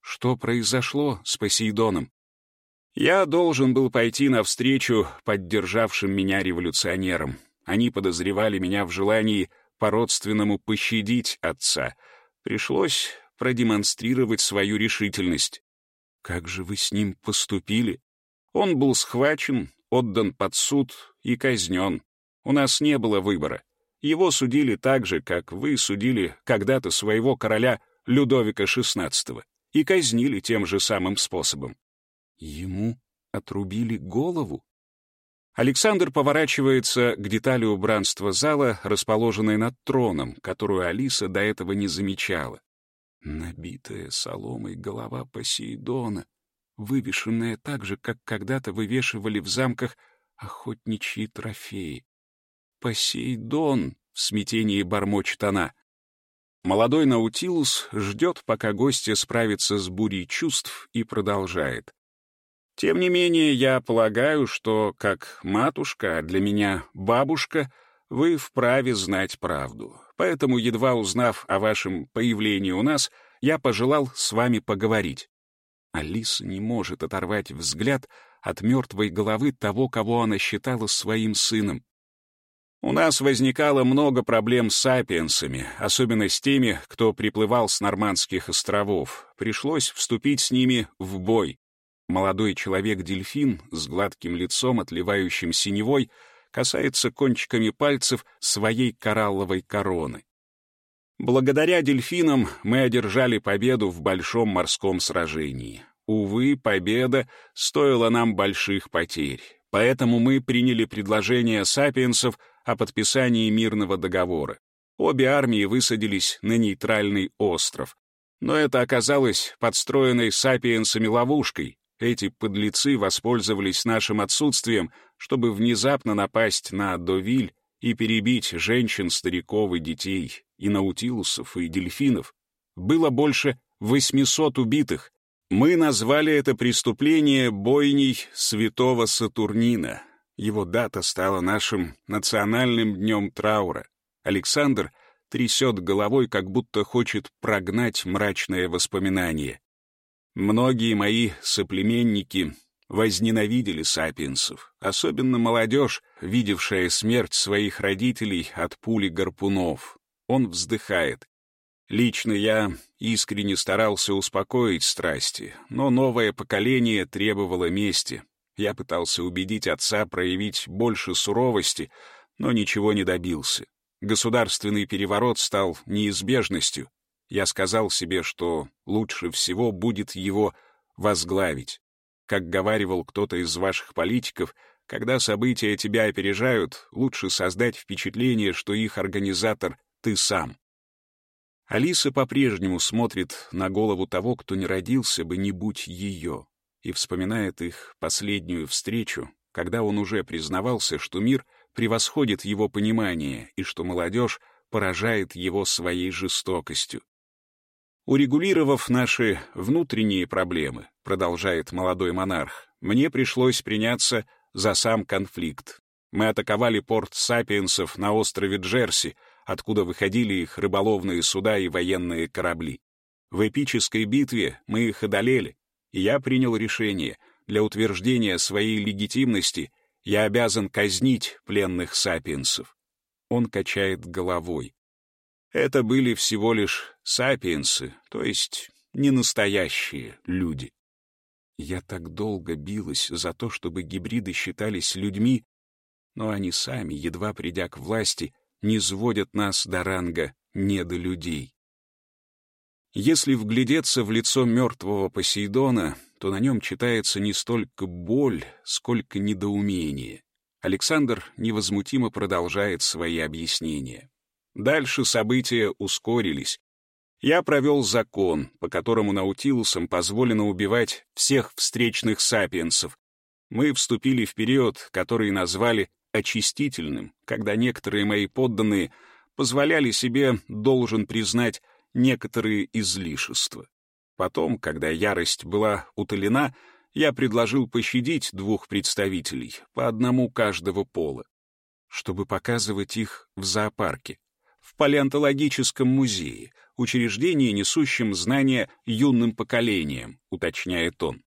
Что произошло с Посейдоном? Я должен был пойти навстречу поддержавшим меня революционерам. Они подозревали меня в желании по-родственному пощадить отца. Пришлось продемонстрировать свою решительность. Как же вы с ним поступили? Он был схвачен, отдан под суд и казнен. У нас не было выбора. Его судили так же, как вы судили когда-то своего короля Людовика XVI, и казнили тем же самым способом. Ему отрубили голову? Александр поворачивается к детали убранства зала, расположенной над троном, которую Алиса до этого не замечала. Набитая соломой голова Посейдона, вывешенная так же, как когда-то вывешивали в замках охотничьи трофеи. «Посейдон!» — в смятении бормочет она. Молодой Наутилус ждет, пока гостья справится с бурей чувств и продолжает. Тем не менее, я полагаю, что, как матушка, а для меня бабушка, вы вправе знать правду. Поэтому, едва узнав о вашем появлении у нас, я пожелал с вами поговорить. Алиса не может оторвать взгляд от мертвой головы того, кого она считала своим сыном. У нас возникало много проблем с сапиенсами, особенно с теми, кто приплывал с Нормандских островов. Пришлось вступить с ними в бой. Молодой человек-дельфин с гладким лицом, отливающим синевой, касается кончиками пальцев своей коралловой короны. Благодаря дельфинам мы одержали победу в большом морском сражении. Увы, победа стоила нам больших потерь. Поэтому мы приняли предложение сапиенсов о подписании мирного договора. Обе армии высадились на нейтральный остров. Но это оказалось подстроенной сапиенсами ловушкой. Эти подлецы воспользовались нашим отсутствием, чтобы внезапно напасть на Довиль и перебить женщин, стариков и детей, и наутилусов, и дельфинов. Было больше 800 убитых. Мы назвали это преступление бойней святого Сатурнина. Его дата стала нашим национальным днем траура. Александр трясет головой, как будто хочет прогнать мрачное воспоминание. Многие мои соплеменники возненавидели сапиенсов, особенно молодежь, видевшая смерть своих родителей от пули гарпунов. Он вздыхает. Лично я искренне старался успокоить страсти, но новое поколение требовало мести. Я пытался убедить отца проявить больше суровости, но ничего не добился. Государственный переворот стал неизбежностью. Я сказал себе, что лучше всего будет его возглавить. Как говаривал кто-то из ваших политиков, когда события тебя опережают, лучше создать впечатление, что их организатор — ты сам. Алиса по-прежнему смотрит на голову того, кто не родился бы, не будь ее, и вспоминает их последнюю встречу, когда он уже признавался, что мир превосходит его понимание и что молодежь поражает его своей жестокостью. Урегулировав наши внутренние проблемы, продолжает молодой монарх, мне пришлось приняться за сам конфликт. Мы атаковали порт Сапиенсов на острове Джерси, откуда выходили их рыболовные суда и военные корабли. В эпической битве мы их одолели, и я принял решение, для утверждения своей легитимности я обязан казнить пленных сапиенсов. Он качает головой. Это были всего лишь сапиенсы, то есть не настоящие люди. Я так долго билась за то, чтобы гибриды считались людьми, но они сами, едва придя к власти, не сводят нас до ранга недолюдей. Если вглядеться в лицо мертвого Посейдона, то на нем читается не столько боль, сколько недоумение. Александр невозмутимо продолжает свои объяснения. Дальше события ускорились. Я провел закон, по которому наутилусам позволено убивать всех встречных сапиенсов. Мы вступили в период, который назвали очистительным, когда некоторые мои подданные позволяли себе, должен признать, некоторые излишества. Потом, когда ярость была утолена, я предложил пощадить двух представителей, по одному каждого пола, чтобы показывать их в зоопарке палеонтологическом музее, учреждении, несущем знания юным поколениям, уточняет он.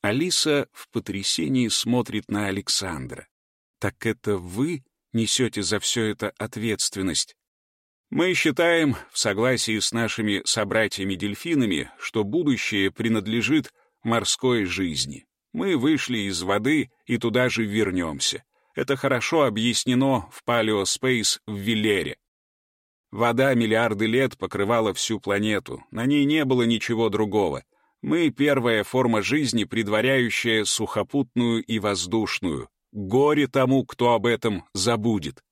Алиса в потрясении смотрит на Александра. «Так это вы несете за все это ответственность?» «Мы считаем, в согласии с нашими собратьями-дельфинами, что будущее принадлежит морской жизни. Мы вышли из воды и туда же вернемся. Это хорошо объяснено в Палеоспейс в Вилере. Вода миллиарды лет покрывала всю планету, на ней не было ничего другого. Мы — первая форма жизни, предваряющая сухопутную и воздушную. Горе тому, кто об этом забудет.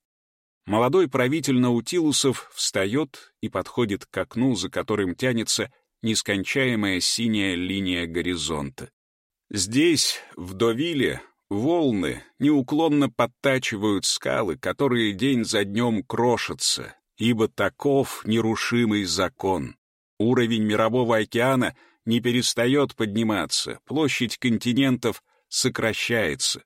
Молодой правитель Наутилусов встает и подходит к окну, за которым тянется нескончаемая синяя линия горизонта. Здесь, в Довиле, волны неуклонно подтачивают скалы, которые день за днем крошатся, ибо таков нерушимый закон. Уровень мирового океана не перестает подниматься, площадь континентов сокращается.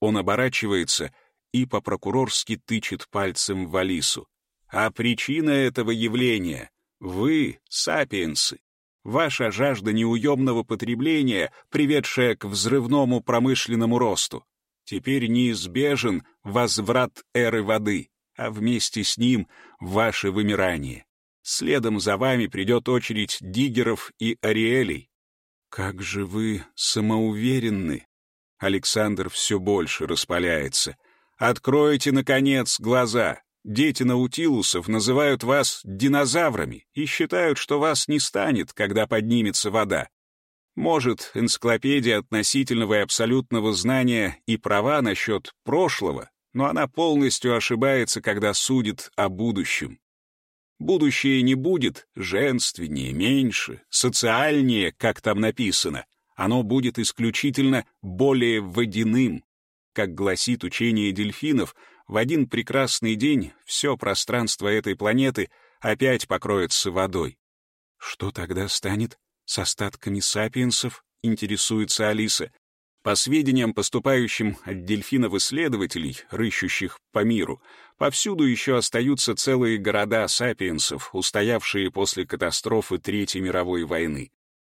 Он оборачивается и по-прокурорски тычет пальцем в Алису. А причина этого явления — вы, сапиенсы. Ваша жажда неуемного потребления, приведшая к взрывному промышленному росту. Теперь неизбежен возврат эры воды а вместе с ним ваше вымирание. Следом за вами придет очередь диггеров и ариэлей. Как же вы самоуверенны! Александр все больше распаляется. Откройте, наконец, глаза. Дети наутилусов называют вас динозаврами и считают, что вас не станет, когда поднимется вода. Может, энциклопедия относительного и абсолютного знания и права насчет прошлого но она полностью ошибается, когда судит о будущем. Будущее не будет женственнее, меньше, социальнее, как там написано. Оно будет исключительно более водяным. Как гласит учение дельфинов, в один прекрасный день все пространство этой планеты опять покроется водой. Что тогда станет с остатками сапиенсов, интересуется Алиса. По сведениям, поступающим от дельфинов-исследователей, рыщущих по миру, повсюду еще остаются целые города сапиенсов, устоявшие после катастрофы Третьей мировой войны.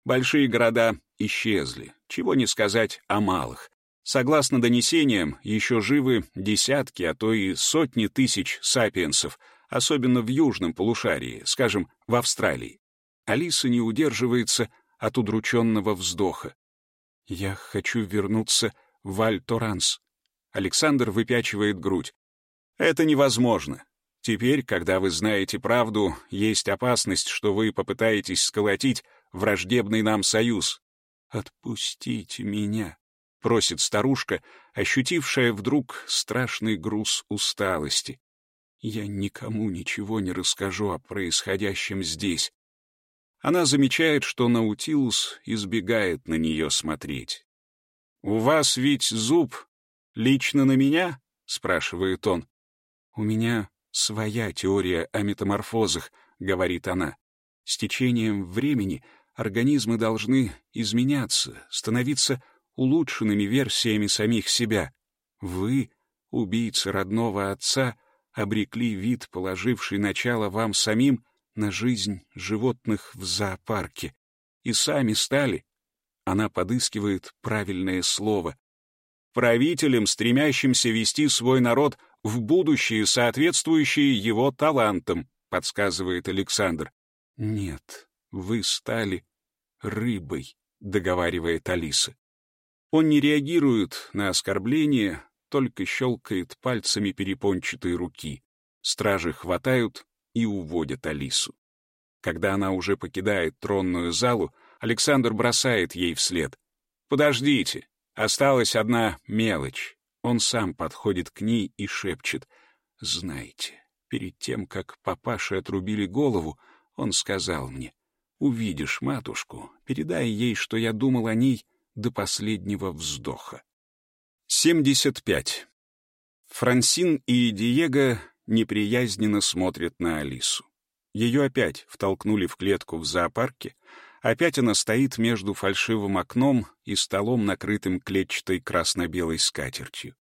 Большие города исчезли, чего не сказать о малых. Согласно донесениям, еще живы десятки, а то и сотни тысяч сапиенсов, особенно в южном полушарии, скажем, в Австралии. Алиса не удерживается от удрученного вздоха. «Я хочу вернуться в Аль-Торанс». Александр выпячивает грудь. «Это невозможно. Теперь, когда вы знаете правду, есть опасность, что вы попытаетесь сколотить враждебный нам союз. Отпустите меня», — просит старушка, ощутившая вдруг страшный груз усталости. «Я никому ничего не расскажу о происходящем здесь. Она замечает, что Наутилус избегает на нее смотреть. «У вас ведь зуб лично на меня?» — спрашивает он. «У меня своя теория о метаморфозах», — говорит она. «С течением времени организмы должны изменяться, становиться улучшенными версиями самих себя. Вы, убийцы родного отца, обрекли вид, положивший начало вам самим, на жизнь животных в зоопарке. И сами стали. Она подыскивает правильное слово. Правителем, стремящимся вести свой народ в будущее, соответствующее его талантам, подсказывает Александр. Нет, вы стали рыбой, договаривает Алиса. Он не реагирует на оскорбление, только щелкает пальцами перепончатой руки. Стражи хватают, и уводят Алису. Когда она уже покидает тронную залу, Александр бросает ей вслед. «Подождите, осталась одна мелочь». Он сам подходит к ней и шепчет. «Знаете, перед тем, как папаше отрубили голову, он сказал мне, «Увидишь матушку, передай ей, что я думал о ней до последнего вздоха». 75. Франсин и Диего неприязненно смотрит на Алису. Ее опять втолкнули в клетку в зоопарке, опять она стоит между фальшивым окном и столом, накрытым клетчатой красно-белой скатертью.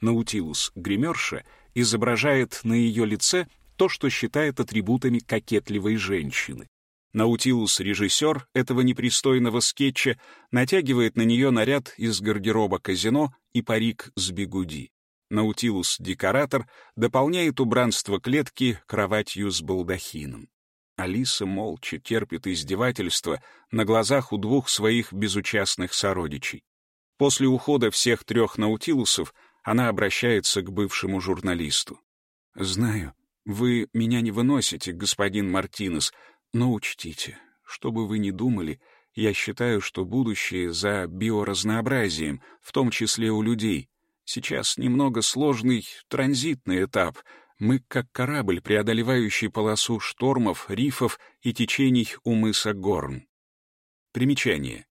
Наутилус гримерша изображает на ее лице то, что считает атрибутами кокетливой женщины. Наутилус-режиссер этого непристойного скетча натягивает на нее наряд из гардероба казино и парик с бегуди. Наутилус-декоратор дополняет убранство клетки кроватью с балдахином. Алиса молча терпит издевательства на глазах у двух своих безучастных сородичей. После ухода всех трех наутилусов она обращается к бывшему журналисту. «Знаю, вы меня не выносите, господин Мартинес, но учтите, что бы вы ни думали, я считаю, что будущее за биоразнообразием, в том числе у людей, Сейчас немного сложный транзитный этап. Мы как корабль, преодолевающий полосу штормов, рифов и течений у мыса Горн. Примечание.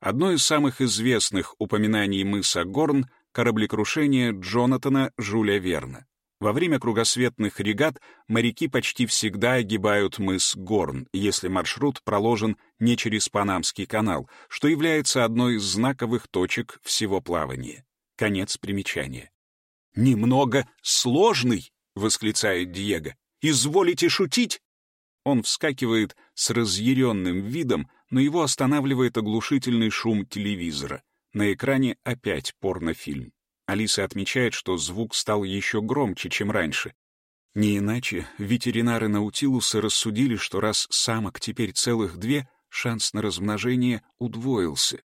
Одно из самых известных упоминаний мыса Горн — кораблекрушение Джонатана Жюля Верна. Во время кругосветных регат моряки почти всегда огибают мыс Горн, если маршрут проложен не через Панамский канал, что является одной из знаковых точек всего плавания. Конец примечания. «Немного сложный!» — восклицает Диего. «Изволите шутить?» Он вскакивает с разъяренным видом, но его останавливает оглушительный шум телевизора. На экране опять порнофильм. Алиса отмечает, что звук стал еще громче, чем раньше. Не иначе ветеринары Наутилуса рассудили, что раз самок теперь целых две, шанс на размножение удвоился.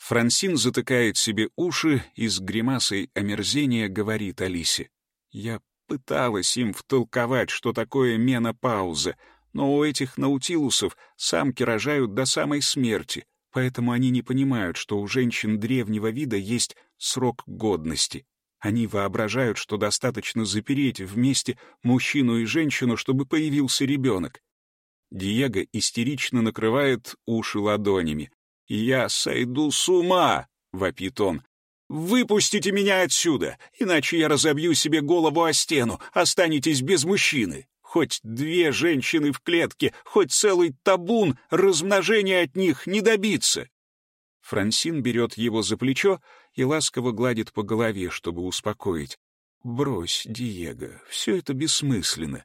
Франсин затыкает себе уши и с гримасой омерзения говорит Алисе. «Я пыталась им втолковать, что такое менопауза, но у этих наутилусов самки рожают до самой смерти, поэтому они не понимают, что у женщин древнего вида есть срок годности. Они воображают, что достаточно запереть вместе мужчину и женщину, чтобы появился ребенок. Диего истерично накрывает уши ладонями. «Я сойду с ума!» — вопит он. Выпустите меня отсюда, иначе я разобью себе голову о стену, останетесь без мужчины. Хоть две женщины в клетке, хоть целый табун, размножения от них не добиться. Франсин берет его за плечо и ласково гладит по голове, чтобы успокоить. «Брось, Диего, все это бессмысленно».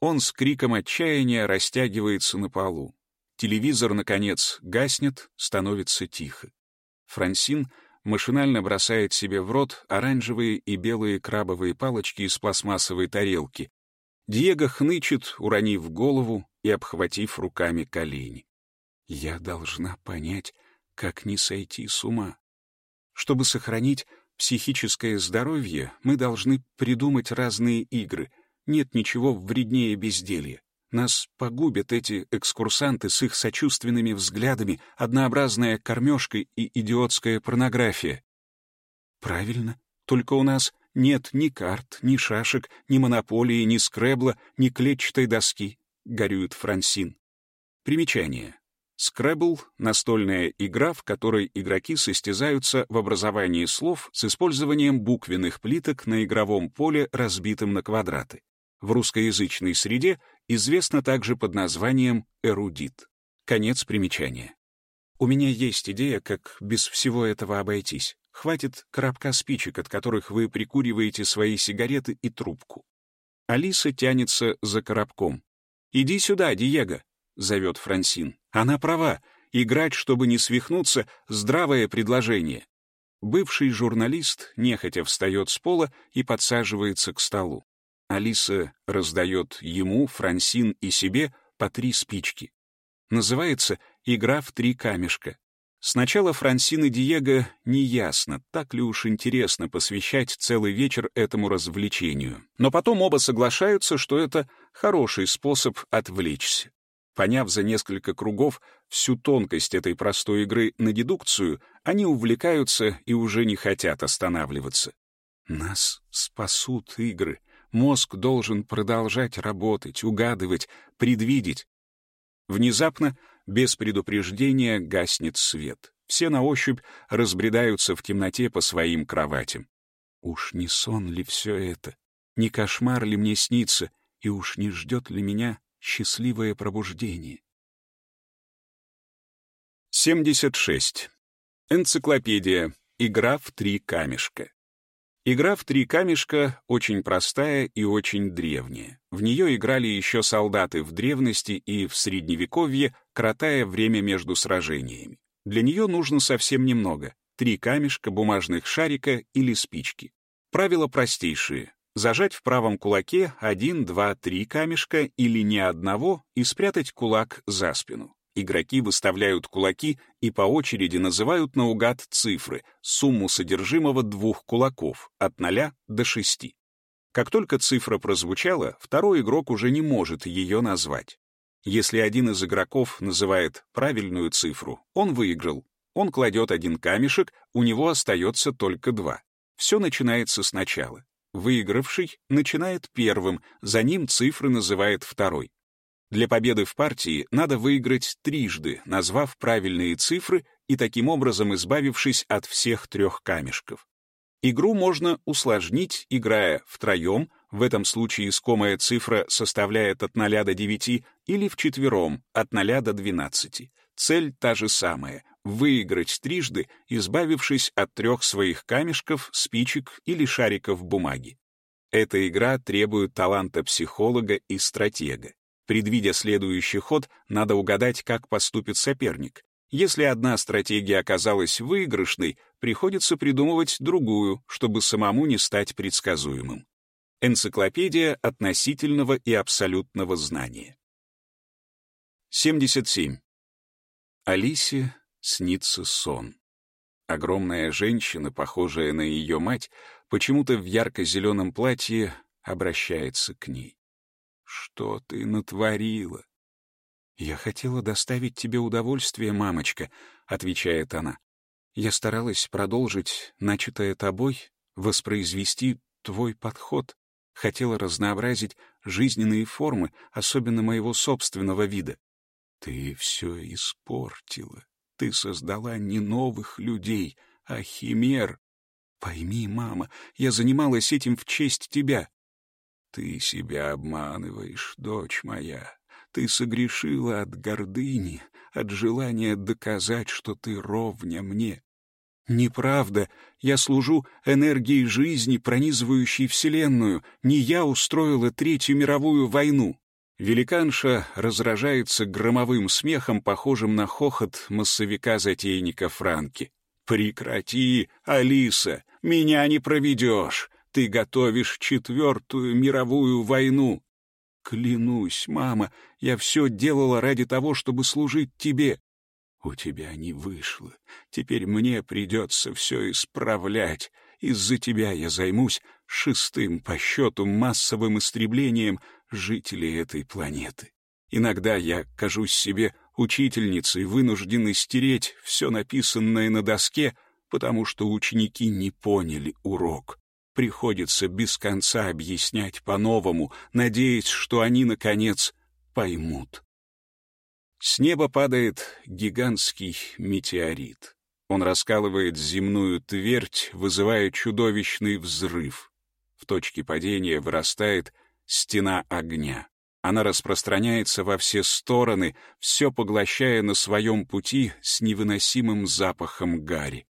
Он с криком отчаяния растягивается на полу. Телевизор, наконец, гаснет, становится тихо. Франсин машинально бросает себе в рот оранжевые и белые крабовые палочки из пластмассовой тарелки. Диего хнычет, уронив голову и обхватив руками колени. «Я должна понять, как не сойти с ума. Чтобы сохранить психическое здоровье, мы должны придумать разные игры. Нет ничего вреднее безделья. Нас погубят эти экскурсанты с их сочувственными взглядами, однообразная кормежка и идиотская порнография. Правильно, только у нас нет ни карт, ни шашек, ни монополии, ни скребла, ни клетчатой доски, — горюет Франсин. Примечание. Скребл — настольная игра, в которой игроки состязаются в образовании слов с использованием буквенных плиток на игровом поле, разбитым на квадраты. В русскоязычной среде известно также под названием эрудит. Конец примечания. У меня есть идея, как без всего этого обойтись. Хватит коробка спичек, от которых вы прикуриваете свои сигареты и трубку. Алиса тянется за коробком. «Иди сюда, Диего», — зовет Франсин. «Она права. Играть, чтобы не свихнуться, здравое предложение». Бывший журналист нехотя встает с пола и подсаживается к столу. Алиса раздает ему, Франсин и себе по три спички. Называется «Игра в три камешка». Сначала Франсин и Диего неясно, так ли уж интересно посвящать целый вечер этому развлечению. Но потом оба соглашаются, что это хороший способ отвлечься. Поняв за несколько кругов всю тонкость этой простой игры на дедукцию, они увлекаются и уже не хотят останавливаться. Нас спасут игры, Мозг должен продолжать работать, угадывать, предвидеть. Внезапно, без предупреждения, гаснет свет. Все на ощупь разбредаются в темноте по своим кроватям. Уж не сон ли все это? Не кошмар ли мне снится? И уж не ждет ли меня счастливое пробуждение? 76. Энциклопедия. Игра в три камешка. Игра в три камешка очень простая и очень древняя. В нее играли еще солдаты в древности и в Средневековье, коротая время между сражениями. Для нее нужно совсем немного — три камешка, бумажных шарика или спички. Правила простейшие. Зажать в правом кулаке один, два, три камешка или ни одного и спрятать кулак за спину. Игроки выставляют кулаки и по очереди называют наугад цифры, сумму содержимого двух кулаков, от 0 до 6. Как только цифра прозвучала, второй игрок уже не может ее назвать. Если один из игроков называет правильную цифру, он выиграл. Он кладет один камешек, у него остается только два. Все начинается сначала. Выигравший начинает первым, за ним цифры называет второй. Для победы в партии надо выиграть трижды, назвав правильные цифры и таким образом избавившись от всех трех камешков. Игру можно усложнить, играя втроем, в этом случае искомая цифра составляет от 0 до 9, или вчетвером, от 0 до 12. Цель та же самая — выиграть трижды, избавившись от трех своих камешков, спичек или шариков бумаги. Эта игра требует таланта психолога и стратега. Предвидя следующий ход, надо угадать, как поступит соперник. Если одна стратегия оказалась выигрышной, приходится придумывать другую, чтобы самому не стать предсказуемым. Энциклопедия относительного и абсолютного знания. 77. Алисе снится сон. Огромная женщина, похожая на ее мать, почему-то в ярко-зеленом платье обращается к ней. Что ты натворила? Я хотела доставить тебе удовольствие, мамочка, отвечает она. Я старалась продолжить начатое тобой, воспроизвести твой подход. Хотела разнообразить жизненные формы, особенно моего собственного вида. Ты все испортила. Ты создала не новых людей, а химер. Пойми, мама, я занималась этим в честь тебя». «Ты себя обманываешь, дочь моя. Ты согрешила от гордыни, от желания доказать, что ты ровня мне. Неправда. Я служу энергией жизни, пронизывающей Вселенную. Не я устроила Третью мировую войну. Великанша разражается громовым смехом, похожим на хохот массовика-затейника Франки. «Прекрати, Алиса, меня не проведешь. Ты готовишь Четвертую мировую войну. Клянусь, мама, я все делала ради того, чтобы служить тебе. У тебя не вышло. Теперь мне придется все исправлять. Из-за тебя я займусь шестым по счету массовым истреблением жителей этой планеты. Иногда я кажусь себе учительницей, вынужденной стереть все написанное на доске, потому что ученики не поняли урок. Приходится без конца объяснять по-новому, надеясь, что они, наконец, поймут. С неба падает гигантский метеорит. Он раскалывает земную твердь, вызывая чудовищный взрыв. В точке падения вырастает стена огня. Она распространяется во все стороны, все поглощая на своем пути с невыносимым запахом гари.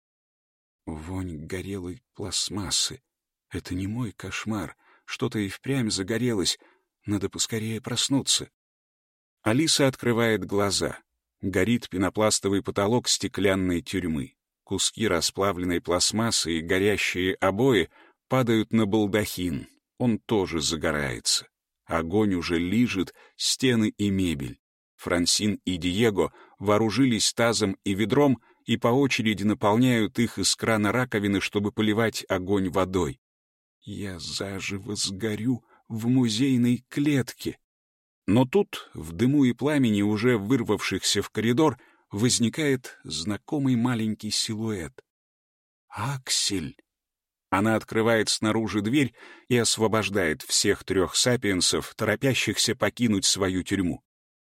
Вонь горелой пластмассы. Это не мой кошмар. Что-то и впрямь загорелось. Надо поскорее проснуться. Алиса открывает глаза. Горит пенопластовый потолок стеклянной тюрьмы. Куски расплавленной пластмассы и горящие обои падают на балдахин. Он тоже загорается. Огонь уже лижет стены и мебель. Франсин и Диего вооружились тазом и ведром и по очереди наполняют их из крана раковины, чтобы поливать огонь водой. Я заживо сгорю в музейной клетке. Но тут, в дыму и пламени, уже вырвавшихся в коридор, возникает знакомый маленький силуэт. «Аксель!» Она открывает снаружи дверь и освобождает всех трех сапиенсов, торопящихся покинуть свою тюрьму.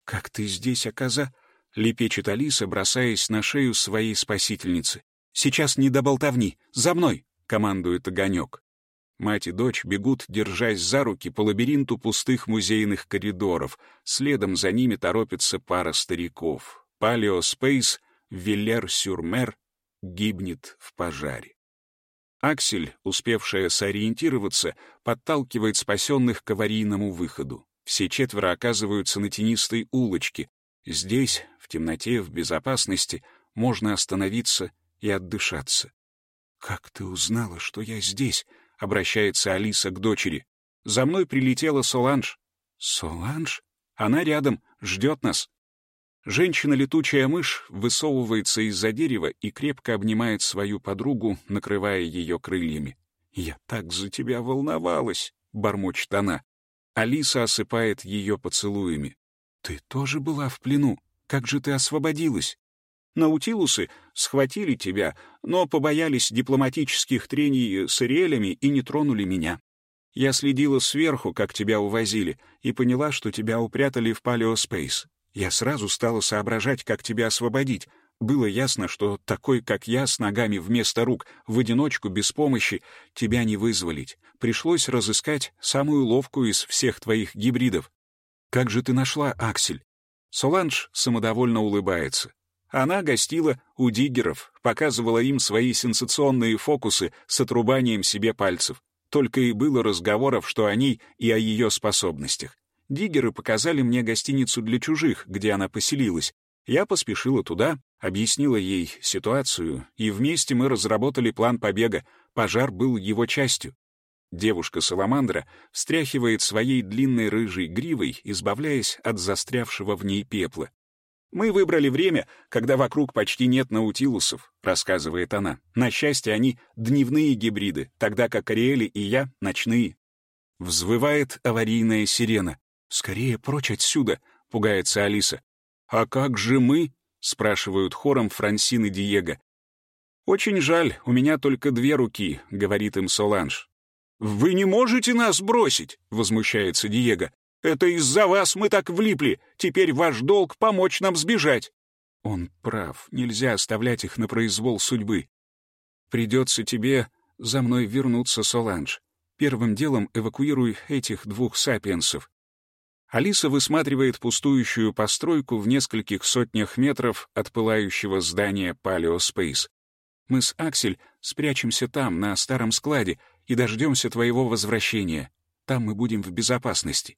«Как ты здесь оказа?» — лепечет Алиса, бросаясь на шею своей спасительницы. «Сейчас не до болтовни! За мной!» — командует огонек. Мать и дочь бегут, держась за руки по лабиринту пустых музейных коридоров. Следом за ними торопится пара стариков. Палео Спейс, Виллер-Сюрмер гибнет в пожаре. Аксель, успевшая сориентироваться, подталкивает спасенных к аварийному выходу. Все четверо оказываются на тенистой улочке. Здесь, в темноте, в безопасности, можно остановиться и отдышаться. «Как ты узнала, что я здесь?» — обращается Алиса к дочери. «За мной прилетела Соланж». «Соланж? Она рядом, ждет нас». Женщина-летучая мышь высовывается из-за дерева и крепко обнимает свою подругу, накрывая ее крыльями. «Я так за тебя волновалась», — бормочет она. Алиса осыпает ее поцелуями. «Ты тоже была в плену? Как же ты освободилась?» Наутилусы схватили тебя, но побоялись дипломатических трений с Ириэлями и не тронули меня. Я следила сверху, как тебя увозили, и поняла, что тебя упрятали в Палеоспейс. Я сразу стала соображать, как тебя освободить. Было ясно, что такой, как я, с ногами вместо рук, в одиночку, без помощи, тебя не вызволить. Пришлось разыскать самую ловкую из всех твоих гибридов. Как же ты нашла, Аксель? Соланж самодовольно улыбается. Она гостила у диггеров, показывала им свои сенсационные фокусы с отрубанием себе пальцев. Только и было разговоров, что о ней и о ее способностях. Диггеры показали мне гостиницу для чужих, где она поселилась. Я поспешила туда, объяснила ей ситуацию, и вместе мы разработали план побега. Пожар был его частью. Девушка-саламандра встряхивает своей длинной рыжей гривой, избавляясь от застрявшего в ней пепла. «Мы выбрали время, когда вокруг почти нет наутилусов», — рассказывает она. «На счастье, они дневные гибриды, тогда как Ариэли и я — ночные». Взвывает аварийная сирена. «Скорее прочь отсюда», — пугается Алиса. «А как же мы?» — спрашивают хором Франсин и Диего. «Очень жаль, у меня только две руки», — говорит им Соланж. «Вы не можете нас бросить!» — возмущается Диего. Это из-за вас мы так влипли. Теперь ваш долг — помочь нам сбежать». Он прав. Нельзя оставлять их на произвол судьбы. Придется тебе За мной вернутся Соланж. Первым делом эвакуируй этих двух сапиенсов. Алиса высматривает пустующую постройку в нескольких сотнях метров от пылающего здания Палеоспейс. Мы с Аксель спрячемся там, на старом складе, и дождемся твоего возвращения. Там мы будем в безопасности.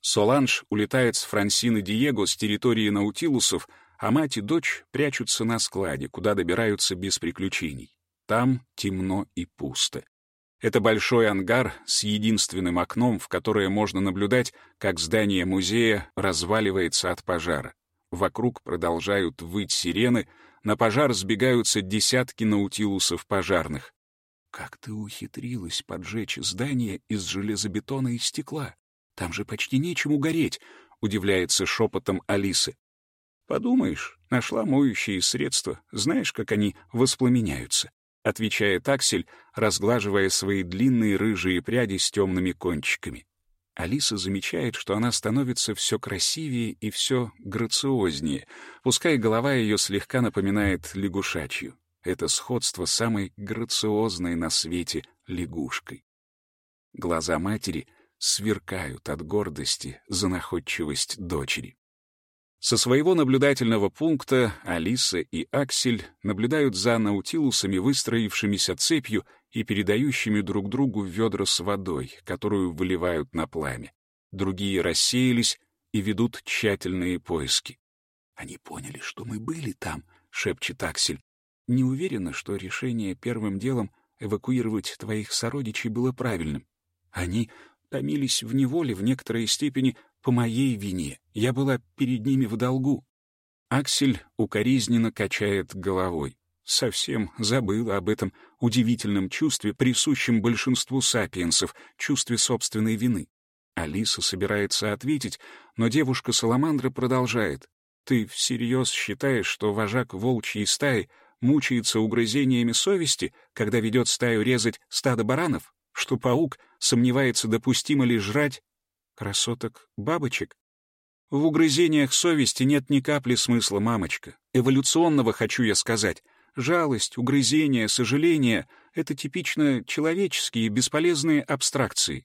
Соланж улетает с Франсины Диего с территории Наутилусов, а мать и дочь прячутся на складе, куда добираются без приключений. Там темно и пусто. Это большой ангар с единственным окном, в которое можно наблюдать, как здание музея разваливается от пожара. Вокруг продолжают выть сирены, на пожар сбегаются десятки наутилусов пожарных. «Как ты ухитрилась поджечь здание из железобетона и стекла? Там же почти нечему гореть», — удивляется шепотом Алисы. «Подумаешь, нашла моющие средства, знаешь, как они воспламеняются», — отвечает Аксель, разглаживая свои длинные рыжие пряди с темными кончиками. Алиса замечает, что она становится все красивее и все грациознее, пускай голова ее слегка напоминает лягушачью. Это сходство самой грациозной на свете лягушкой. Глаза матери сверкают от гордости за находчивость дочери. Со своего наблюдательного пункта Алиса и Аксель наблюдают за наутилусами, выстроившимися цепью и передающими друг другу ведра с водой, которую выливают на пламя. Другие рассеялись и ведут тщательные поиски. «Они поняли, что мы были там», — шепчет Аксель. «Не уверена, что решение первым делом эвакуировать твоих сородичей было правильным. Они томились в неволе в некоторой степени по моей вине. Я была перед ними в долгу. Аксель укоризненно качает головой. Совсем забыла об этом удивительном чувстве, присущем большинству сапиенсов, чувстве собственной вины. Алиса собирается ответить, но девушка Саламандра продолжает. «Ты всерьез считаешь, что вожак волчьей стаи мучается угрызениями совести, когда ведет стаю резать стадо баранов? Что паук сомневается, допустимо ли жрать красоток-бабочек? В угрызениях совести нет ни капли смысла, мамочка. Эволюционного, хочу я сказать. Жалость, угрызение, сожаление — это типично человеческие, бесполезные абстракции.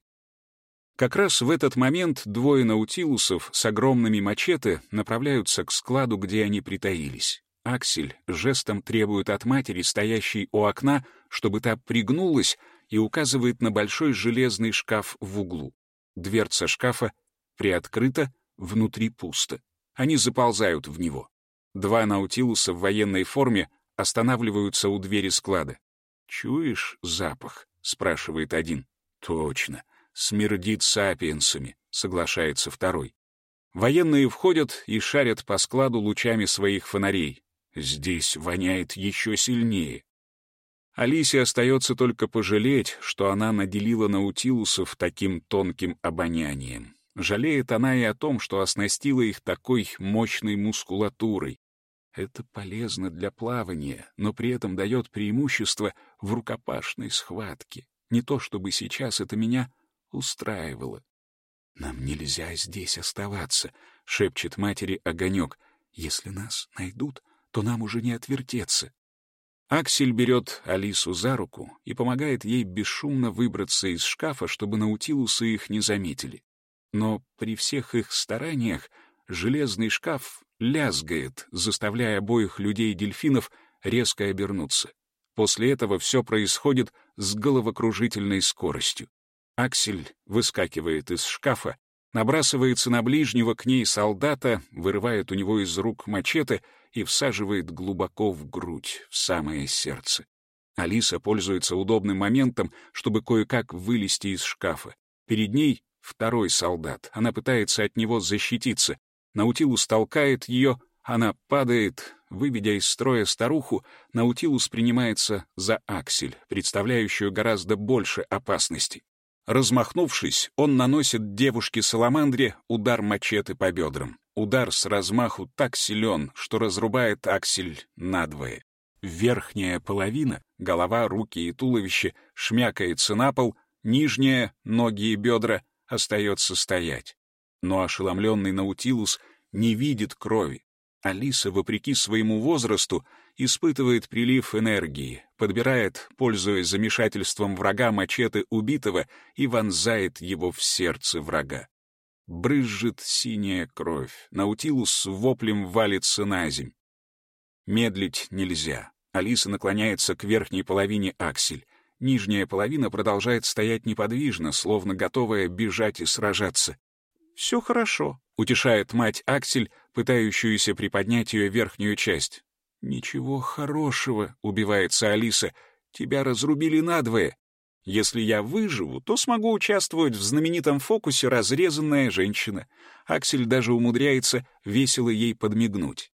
Как раз в этот момент двое наутилусов с огромными мачете направляются к складу, где они притаились. Аксель жестом требует от матери, стоящей у окна, чтобы та пригнулась, и указывает на большой железный шкаф в углу. Дверца шкафа приоткрыта, внутри пусто. Они заползают в него. Два наутилуса в военной форме останавливаются у двери склада. «Чуешь запах?» — спрашивает один. «Точно. Смердит сапиенсами», — соглашается второй. Военные входят и шарят по складу лучами своих фонарей. Здесь воняет еще сильнее. Алисе остается только пожалеть, что она наделила наутилусов таким тонким обонянием. Жалеет она и о том, что оснастила их такой мощной мускулатурой. Это полезно для плавания, но при этом дает преимущество в рукопашной схватке. Не то чтобы сейчас это меня устраивало. «Нам нельзя здесь оставаться», — шепчет матери огонек. «Если нас найдут, то нам уже не отвертеться». Аксель берет Алису за руку и помогает ей бесшумно выбраться из шкафа, чтобы наутилусы их не заметили. Но при всех их стараниях железный шкаф лязгает, заставляя обоих людей-дельфинов резко обернуться. После этого все происходит с головокружительной скоростью. Аксель выскакивает из шкафа, набрасывается на ближнего к ней солдата, вырывает у него из рук мачете — и всаживает глубоко в грудь, в самое сердце. Алиса пользуется удобным моментом, чтобы кое-как вылезти из шкафа. Перед ней второй солдат. Она пытается от него защититься. Наутилус толкает ее, она падает. Выведя из строя старуху, Наутилус принимается за аксель, представляющую гораздо больше опасности. Размахнувшись, он наносит девушке-саламандре удар мачете по бедрам. Удар с размаху так силен, что разрубает аксель надвое. Верхняя половина, голова, руки и туловище, шмякается на пол, нижняя, ноги и бедра, остается стоять. Но ошеломленный Наутилус не видит крови. Алиса, вопреки своему возрасту, испытывает прилив энергии, подбирает, пользуясь замешательством врага, мачете убитого и вонзает его в сердце врага. Брызжет синяя кровь, Наутилус с воплем валится на земь. Медлить нельзя. Алиса наклоняется к верхней половине аксель. Нижняя половина продолжает стоять неподвижно, словно готовая бежать и сражаться. «Все хорошо», — утешает мать Аксель, пытающуюся приподнять ее верхнюю часть. «Ничего хорошего», — убивается Алиса. «Тебя разрубили надвое. Если я выживу, то смогу участвовать в знаменитом фокусе «Разрезанная женщина». Аксель даже умудряется весело ей подмигнуть.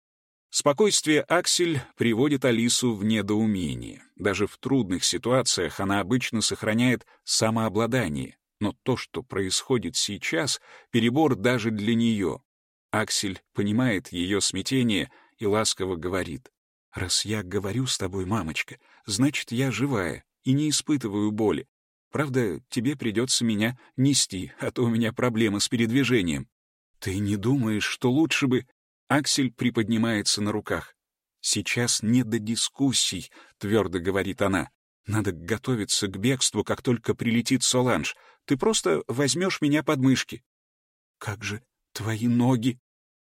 Спокойствие Аксель приводит Алису в недоумение. Даже в трудных ситуациях она обычно сохраняет самообладание. Но то, что происходит сейчас, перебор даже для нее. Аксель понимает ее смятение и ласково говорит. «Раз я говорю с тобой, мамочка, значит, я живая и не испытываю боли. Правда, тебе придется меня нести, а то у меня проблемы с передвижением. Ты не думаешь, что лучше бы...» Аксель приподнимается на руках. «Сейчас не до дискуссий», — твердо говорит она. «Надо готовиться к бегству, как только прилетит Соланж. Ты просто возьмешь меня под мышки». «Как же твои ноги?»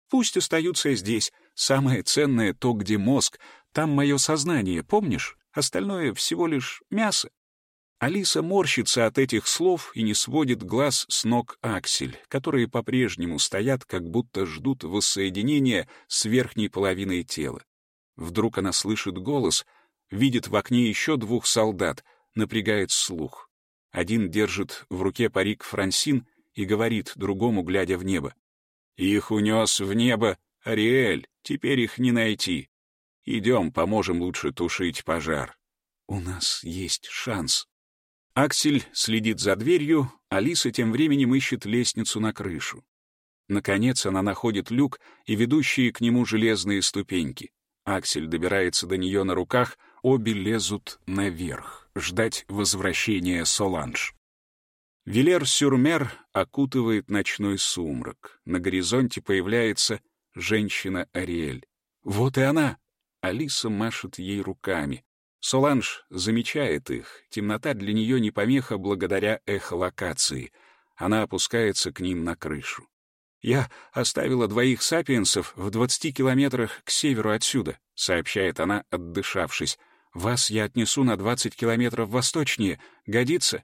«Пусть остаются здесь. Самое ценное — то, где мозг. Там мое сознание, помнишь? Остальное всего лишь мясо». Алиса морщится от этих слов и не сводит глаз с ног Аксель, которые по-прежнему стоят, как будто ждут воссоединения с верхней половиной тела. Вдруг она слышит голос, видит в окне еще двух солдат, напрягает слух. Один держит в руке парик Франсин и говорит другому, глядя в небо. «Их унес в небо Ариэль, теперь их не найти. Идем, поможем лучше тушить пожар. У нас есть шанс». Аксель следит за дверью, Алиса тем временем ищет лестницу на крышу. Наконец она находит люк и ведущие к нему железные ступеньки. Аксель добирается до нее на руках, обе лезут наверх, ждать возвращения Соланж. Вилер-Сюрмер окутывает ночной сумрак. На горизонте появляется женщина Ариэль. Вот и она! Алиса машет ей руками. Соланж замечает их. Темнота для нее не помеха благодаря эхолокации. Она опускается к ним на крышу. «Я оставила двоих сапиенсов в двадцати километрах к северу отсюда», — сообщает она, отдышавшись. «Вас я отнесу на двадцать километров восточнее. Годится?»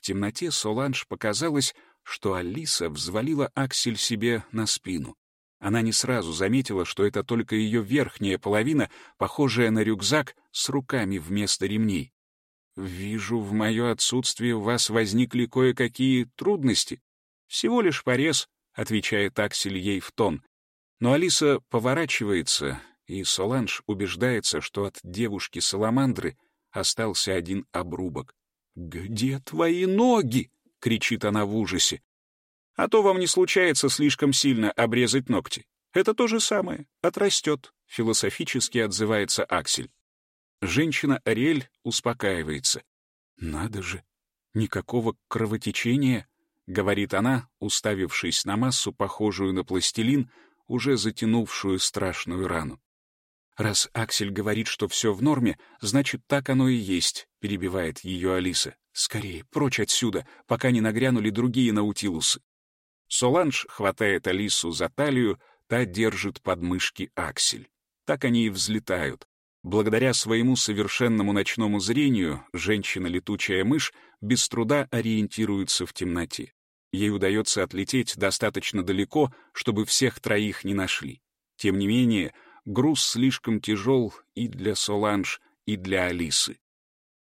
В темноте Соланж показалось, что Алиса взвалила аксель себе на спину. Она не сразу заметила, что это только ее верхняя половина, похожая на рюкзак с руками вместо ремней. «Вижу, в мое отсутствие у вас возникли кое-какие трудности. Всего лишь порез», — отвечает Аксель ей в тон. Но Алиса поворачивается, и Соланж убеждается, что от девушки-саламандры остался один обрубок. «Где твои ноги?» — кричит она в ужасе. А то вам не случается слишком сильно обрезать ногти. Это то же самое, отрастет, философически отзывается Аксель. Женщина Ариэль успокаивается. «Надо же, никакого кровотечения», — говорит она, уставившись на массу, похожую на пластилин, уже затянувшую страшную рану. «Раз Аксель говорит, что все в норме, значит, так оно и есть», — перебивает ее Алиса. «Скорее, прочь отсюда, пока не нагрянули другие наутилусы». Соланж хватает Алису за талию, та держит подмышки аксель. Так они и взлетают. Благодаря своему совершенному ночному зрению женщина-летучая мышь без труда ориентируется в темноте. Ей удается отлететь достаточно далеко, чтобы всех троих не нашли. Тем не менее, груз слишком тяжел и для Соланж, и для Алисы.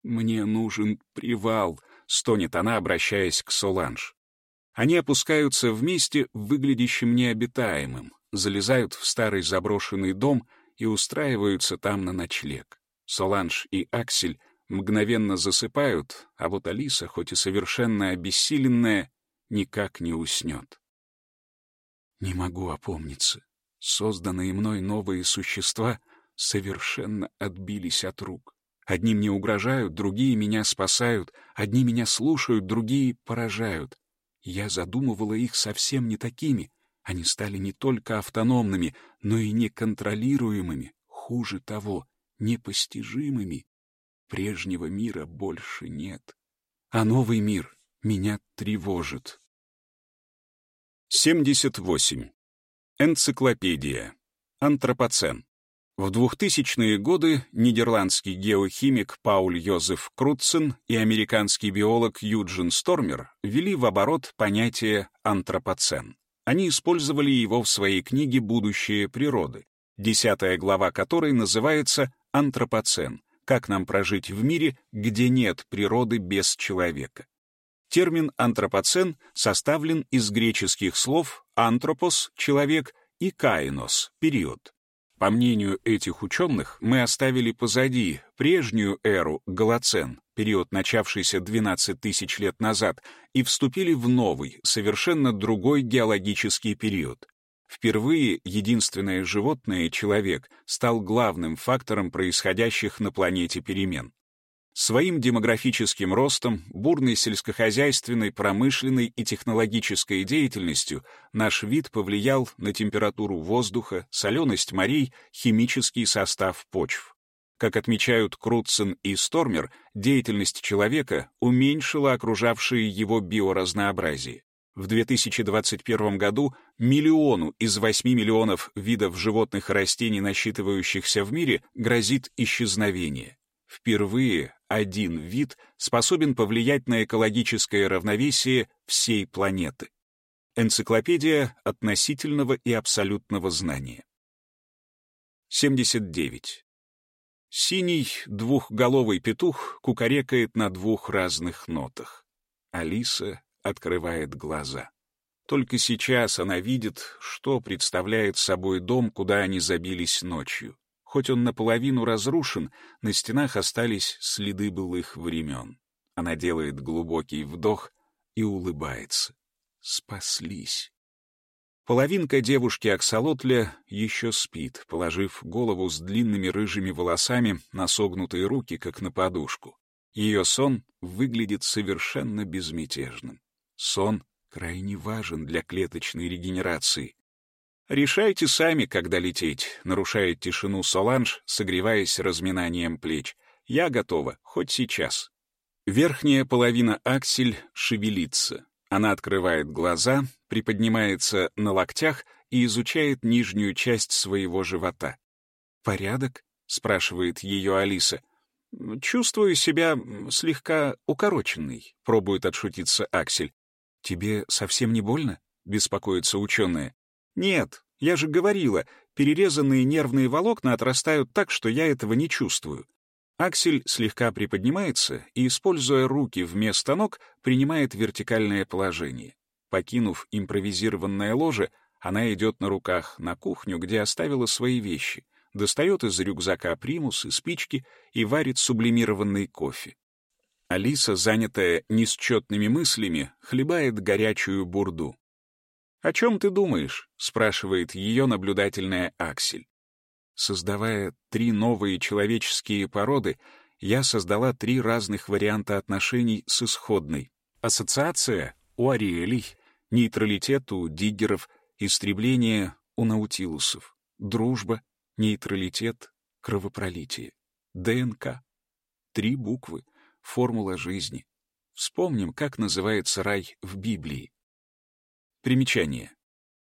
«Мне нужен привал», — стонет она, обращаясь к Соланж. Они опускаются вместе, выглядящим необитаемым, залезают в старый заброшенный дом и устраиваются там на ночлег. Соланж и Аксель мгновенно засыпают, а вот Алиса, хоть и совершенно обессиленная, никак не уснет. Не могу опомниться. Созданные мной новые существа совершенно отбились от рук. Одни мне угрожают, другие меня спасают, одни меня слушают, другие поражают. Я задумывала их совсем не такими. Они стали не только автономными, но и неконтролируемыми, хуже того, непостижимыми. Прежнего мира больше нет. А новый мир меня тревожит. 78. Энциклопедия. Антропоцен. В 2000-е годы нидерландский геохимик Пауль Йозеф Крутцен и американский биолог Юджин Стормер ввели в оборот понятие антропоцен. Они использовали его в своей книге «Будущее природы», десятая глава которой называется «Антропоцен. Как нам прожить в мире, где нет природы без человека». Термин «антропоцен» составлен из греческих слов «антропос» — «человек» и «каинос» — «период». По мнению этих ученых, мы оставили позади прежнюю эру Голоцен, период, начавшийся 12 тысяч лет назад, и вступили в новый, совершенно другой геологический период. Впервые единственное животное, человек, стал главным фактором происходящих на планете перемен. Своим демографическим ростом, бурной сельскохозяйственной, промышленной и технологической деятельностью наш вид повлиял на температуру воздуха, соленость морей, химический состав почв. Как отмечают Крутцен и Стормер, деятельность человека уменьшила окружавшее его биоразнообразие. В 2021 году миллиону из 8 миллионов видов животных и растений, насчитывающихся в мире, грозит исчезновение. Впервые один вид способен повлиять на экологическое равновесие всей планеты. Энциклопедия относительного и абсолютного знания. 79. Синий двухголовый петух кукарекает на двух разных нотах. Алиса открывает глаза. Только сейчас она видит, что представляет собой дом, куда они забились ночью. Хоть он наполовину разрушен, на стенах остались следы былых времен. Она делает глубокий вдох и улыбается. Спаслись. Половинка девушки Аксолотля еще спит, положив голову с длинными рыжими волосами на согнутые руки, как на подушку. Ее сон выглядит совершенно безмятежным. Сон крайне важен для клеточной регенерации. «Решайте сами, когда лететь», — нарушает тишину Соланж, согреваясь разминанием плеч. «Я готова, хоть сейчас». Верхняя половина аксель шевелится. Она открывает глаза, приподнимается на локтях и изучает нижнюю часть своего живота. «Порядок?» — спрашивает ее Алиса. «Чувствую себя слегка укороченной», — пробует отшутиться Аксель. «Тебе совсем не больно?» — беспокоится ученая. Нет, я же говорила, перерезанные нервные волокна отрастают так, что я этого не чувствую. Аксель слегка приподнимается и, используя руки вместо ног, принимает вертикальное положение. Покинув импровизированное ложе, она идет на руках на кухню, где оставила свои вещи, достает из рюкзака примус и спички и варит сублимированный кофе. Алиса, занятая несчетными мыслями, хлебает горячую бурду. «О чем ты думаешь?» — спрашивает ее наблюдательная Аксель. Создавая три новые человеческие породы, я создала три разных варианта отношений с исходной. Ассоциация у ариэлей, нейтралитет у диггеров, истребление у наутилусов, дружба, нейтралитет, кровопролитие, ДНК. Три буквы, формула жизни. Вспомним, как называется рай в Библии. Примечание.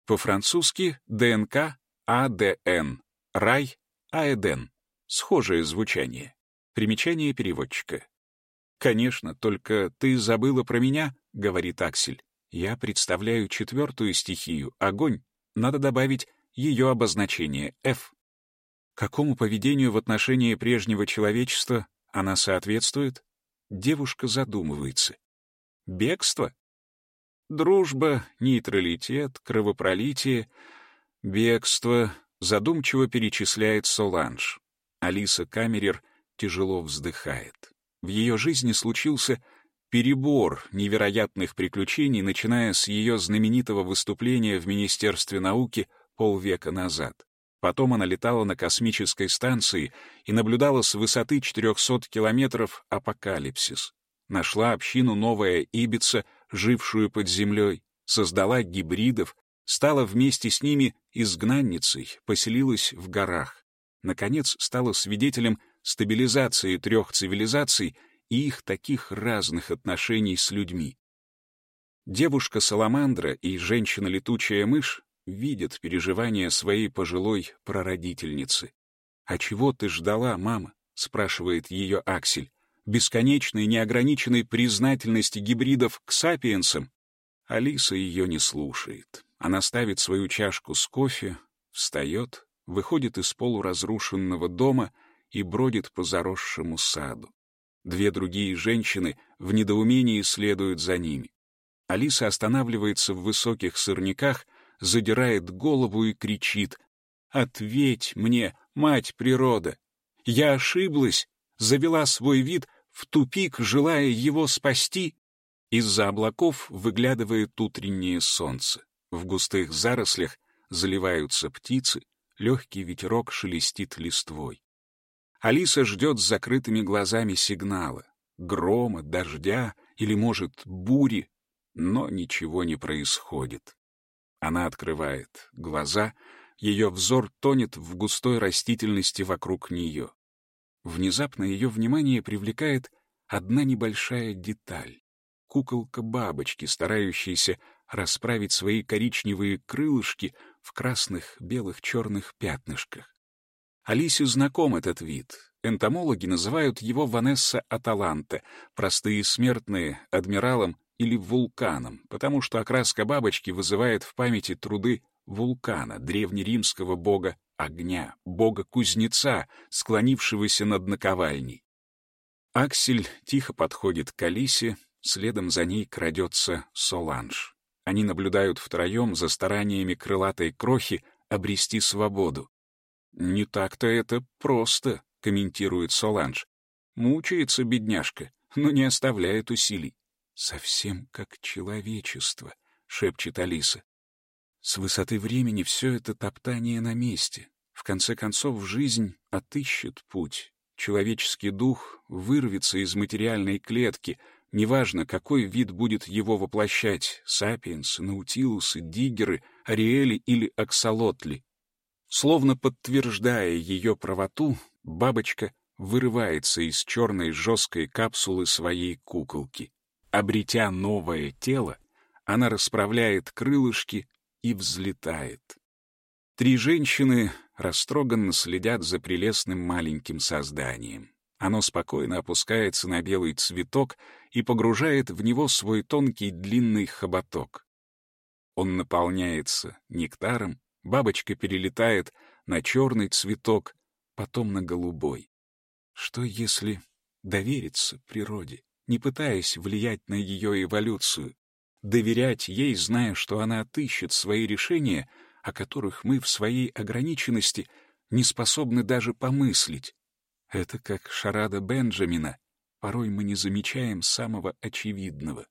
По-французски ДНК АДН, рай АЭДен. Схожее звучание. Примечание переводчика. «Конечно, только ты забыла про меня», — говорит Аксель. «Я представляю четвертую стихию — огонь. Надо добавить ее обозначение — F». Какому поведению в отношении прежнего человечества она соответствует? Девушка задумывается. Бегство? Дружба, нейтралитет, кровопролитие, бегство, задумчиво перечисляет Соланж. Алиса Камерер тяжело вздыхает. В ее жизни случился перебор невероятных приключений, начиная с ее знаменитого выступления в Министерстве науки полвека назад. Потом она летала на космической станции и наблюдала с высоты 400 километров апокалипсис. Нашла общину Новая Ибица — жившую под землей, создала гибридов, стала вместе с ними изгнанницей, поселилась в горах. Наконец, стала свидетелем стабилизации трех цивилизаций и их таких разных отношений с людьми. Девушка-саламандра и женщина-летучая мышь видят переживания своей пожилой прародительницы. «А чего ты ждала, мама?» — спрашивает ее Аксель. «Бесконечной, неограниченной признательности гибридов к сапиенсам?» Алиса ее не слушает. Она ставит свою чашку с кофе, встает, выходит из полуразрушенного дома и бродит по заросшему саду. Две другие женщины в недоумении следуют за ними. Алиса останавливается в высоких сырниках, задирает голову и кричит «Ответь мне, мать природа! Я ошиблась, завела свой вид в тупик, желая его спасти!» Из-за облаков выглядывает утреннее солнце. В густых зарослях заливаются птицы, легкий ветерок шелестит листвой. Алиса ждет с закрытыми глазами сигнала — грома, дождя или, может, бури, но ничего не происходит. Она открывает глаза, ее взор тонет в густой растительности вокруг нее. Внезапно ее внимание привлекает одна небольшая деталь — куколка бабочки, старающаяся расправить свои коричневые крылышки в красных, белых, черных пятнышках. Алисе знаком этот вид. Энтомологи называют его Ванесса Аталанте, простые смертные — адмиралом или вулканом, потому что окраска бабочки вызывает в памяти труды вулкана, древнеримского бога огня, бога-кузнеца, склонившегося над наковальней. Аксель тихо подходит к Алисе, следом за ней крадется Соланж. Они наблюдают втроем за стараниями крылатой крохи обрести свободу. «Не так-то это просто», — комментирует Соланж. «Мучается бедняжка, но не оставляет усилий». «Совсем как человечество», — шепчет Алиса. С высоты времени все это топтание на месте. В конце концов, жизнь отыщет путь. Человеческий дух вырвется из материальной клетки — Неважно, какой вид будет его воплощать — сапиенсы, наутилусы, диггеры, ариэли или аксолотли. Словно подтверждая ее правоту, бабочка вырывается из черной жесткой капсулы своей куколки. Обретя новое тело, она расправляет крылышки и взлетает. Три женщины растроганно следят за прелестным маленьким созданием. Оно спокойно опускается на белый цветок и погружает в него свой тонкий длинный хоботок. Он наполняется нектаром, бабочка перелетает на черный цветок, потом на голубой. Что если довериться природе, не пытаясь влиять на ее эволюцию, доверять ей, зная, что она отыщет свои решения, о которых мы в своей ограниченности не способны даже помыслить, это как шарада Бенджамина. Порой мы не замечаем самого очевидного.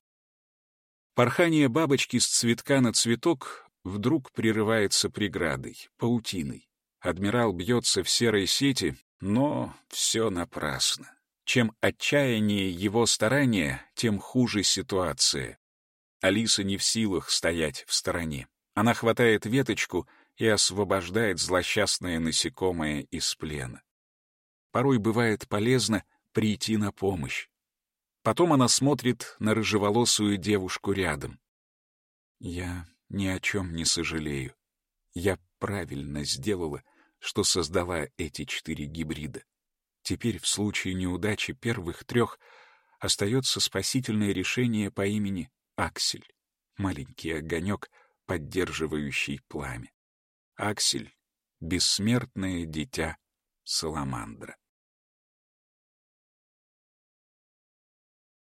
Порхание бабочки с цветка на цветок вдруг прерывается преградой, паутиной. Адмирал бьется в серой сети, но все напрасно. Чем отчаяннее его старания, тем хуже ситуация. Алиса не в силах стоять в стороне. Она хватает веточку и освобождает злосчастное насекомое из плена порой бывает полезно прийти на помощь. Потом она смотрит на рыжеволосую девушку рядом. Я ни о чем не сожалею. Я правильно сделала, что создала эти четыре гибрида. Теперь в случае неудачи первых трех остается спасительное решение по имени Аксель, маленький огонек, поддерживающий пламя. Аксель — бессмертное дитя Саламандра.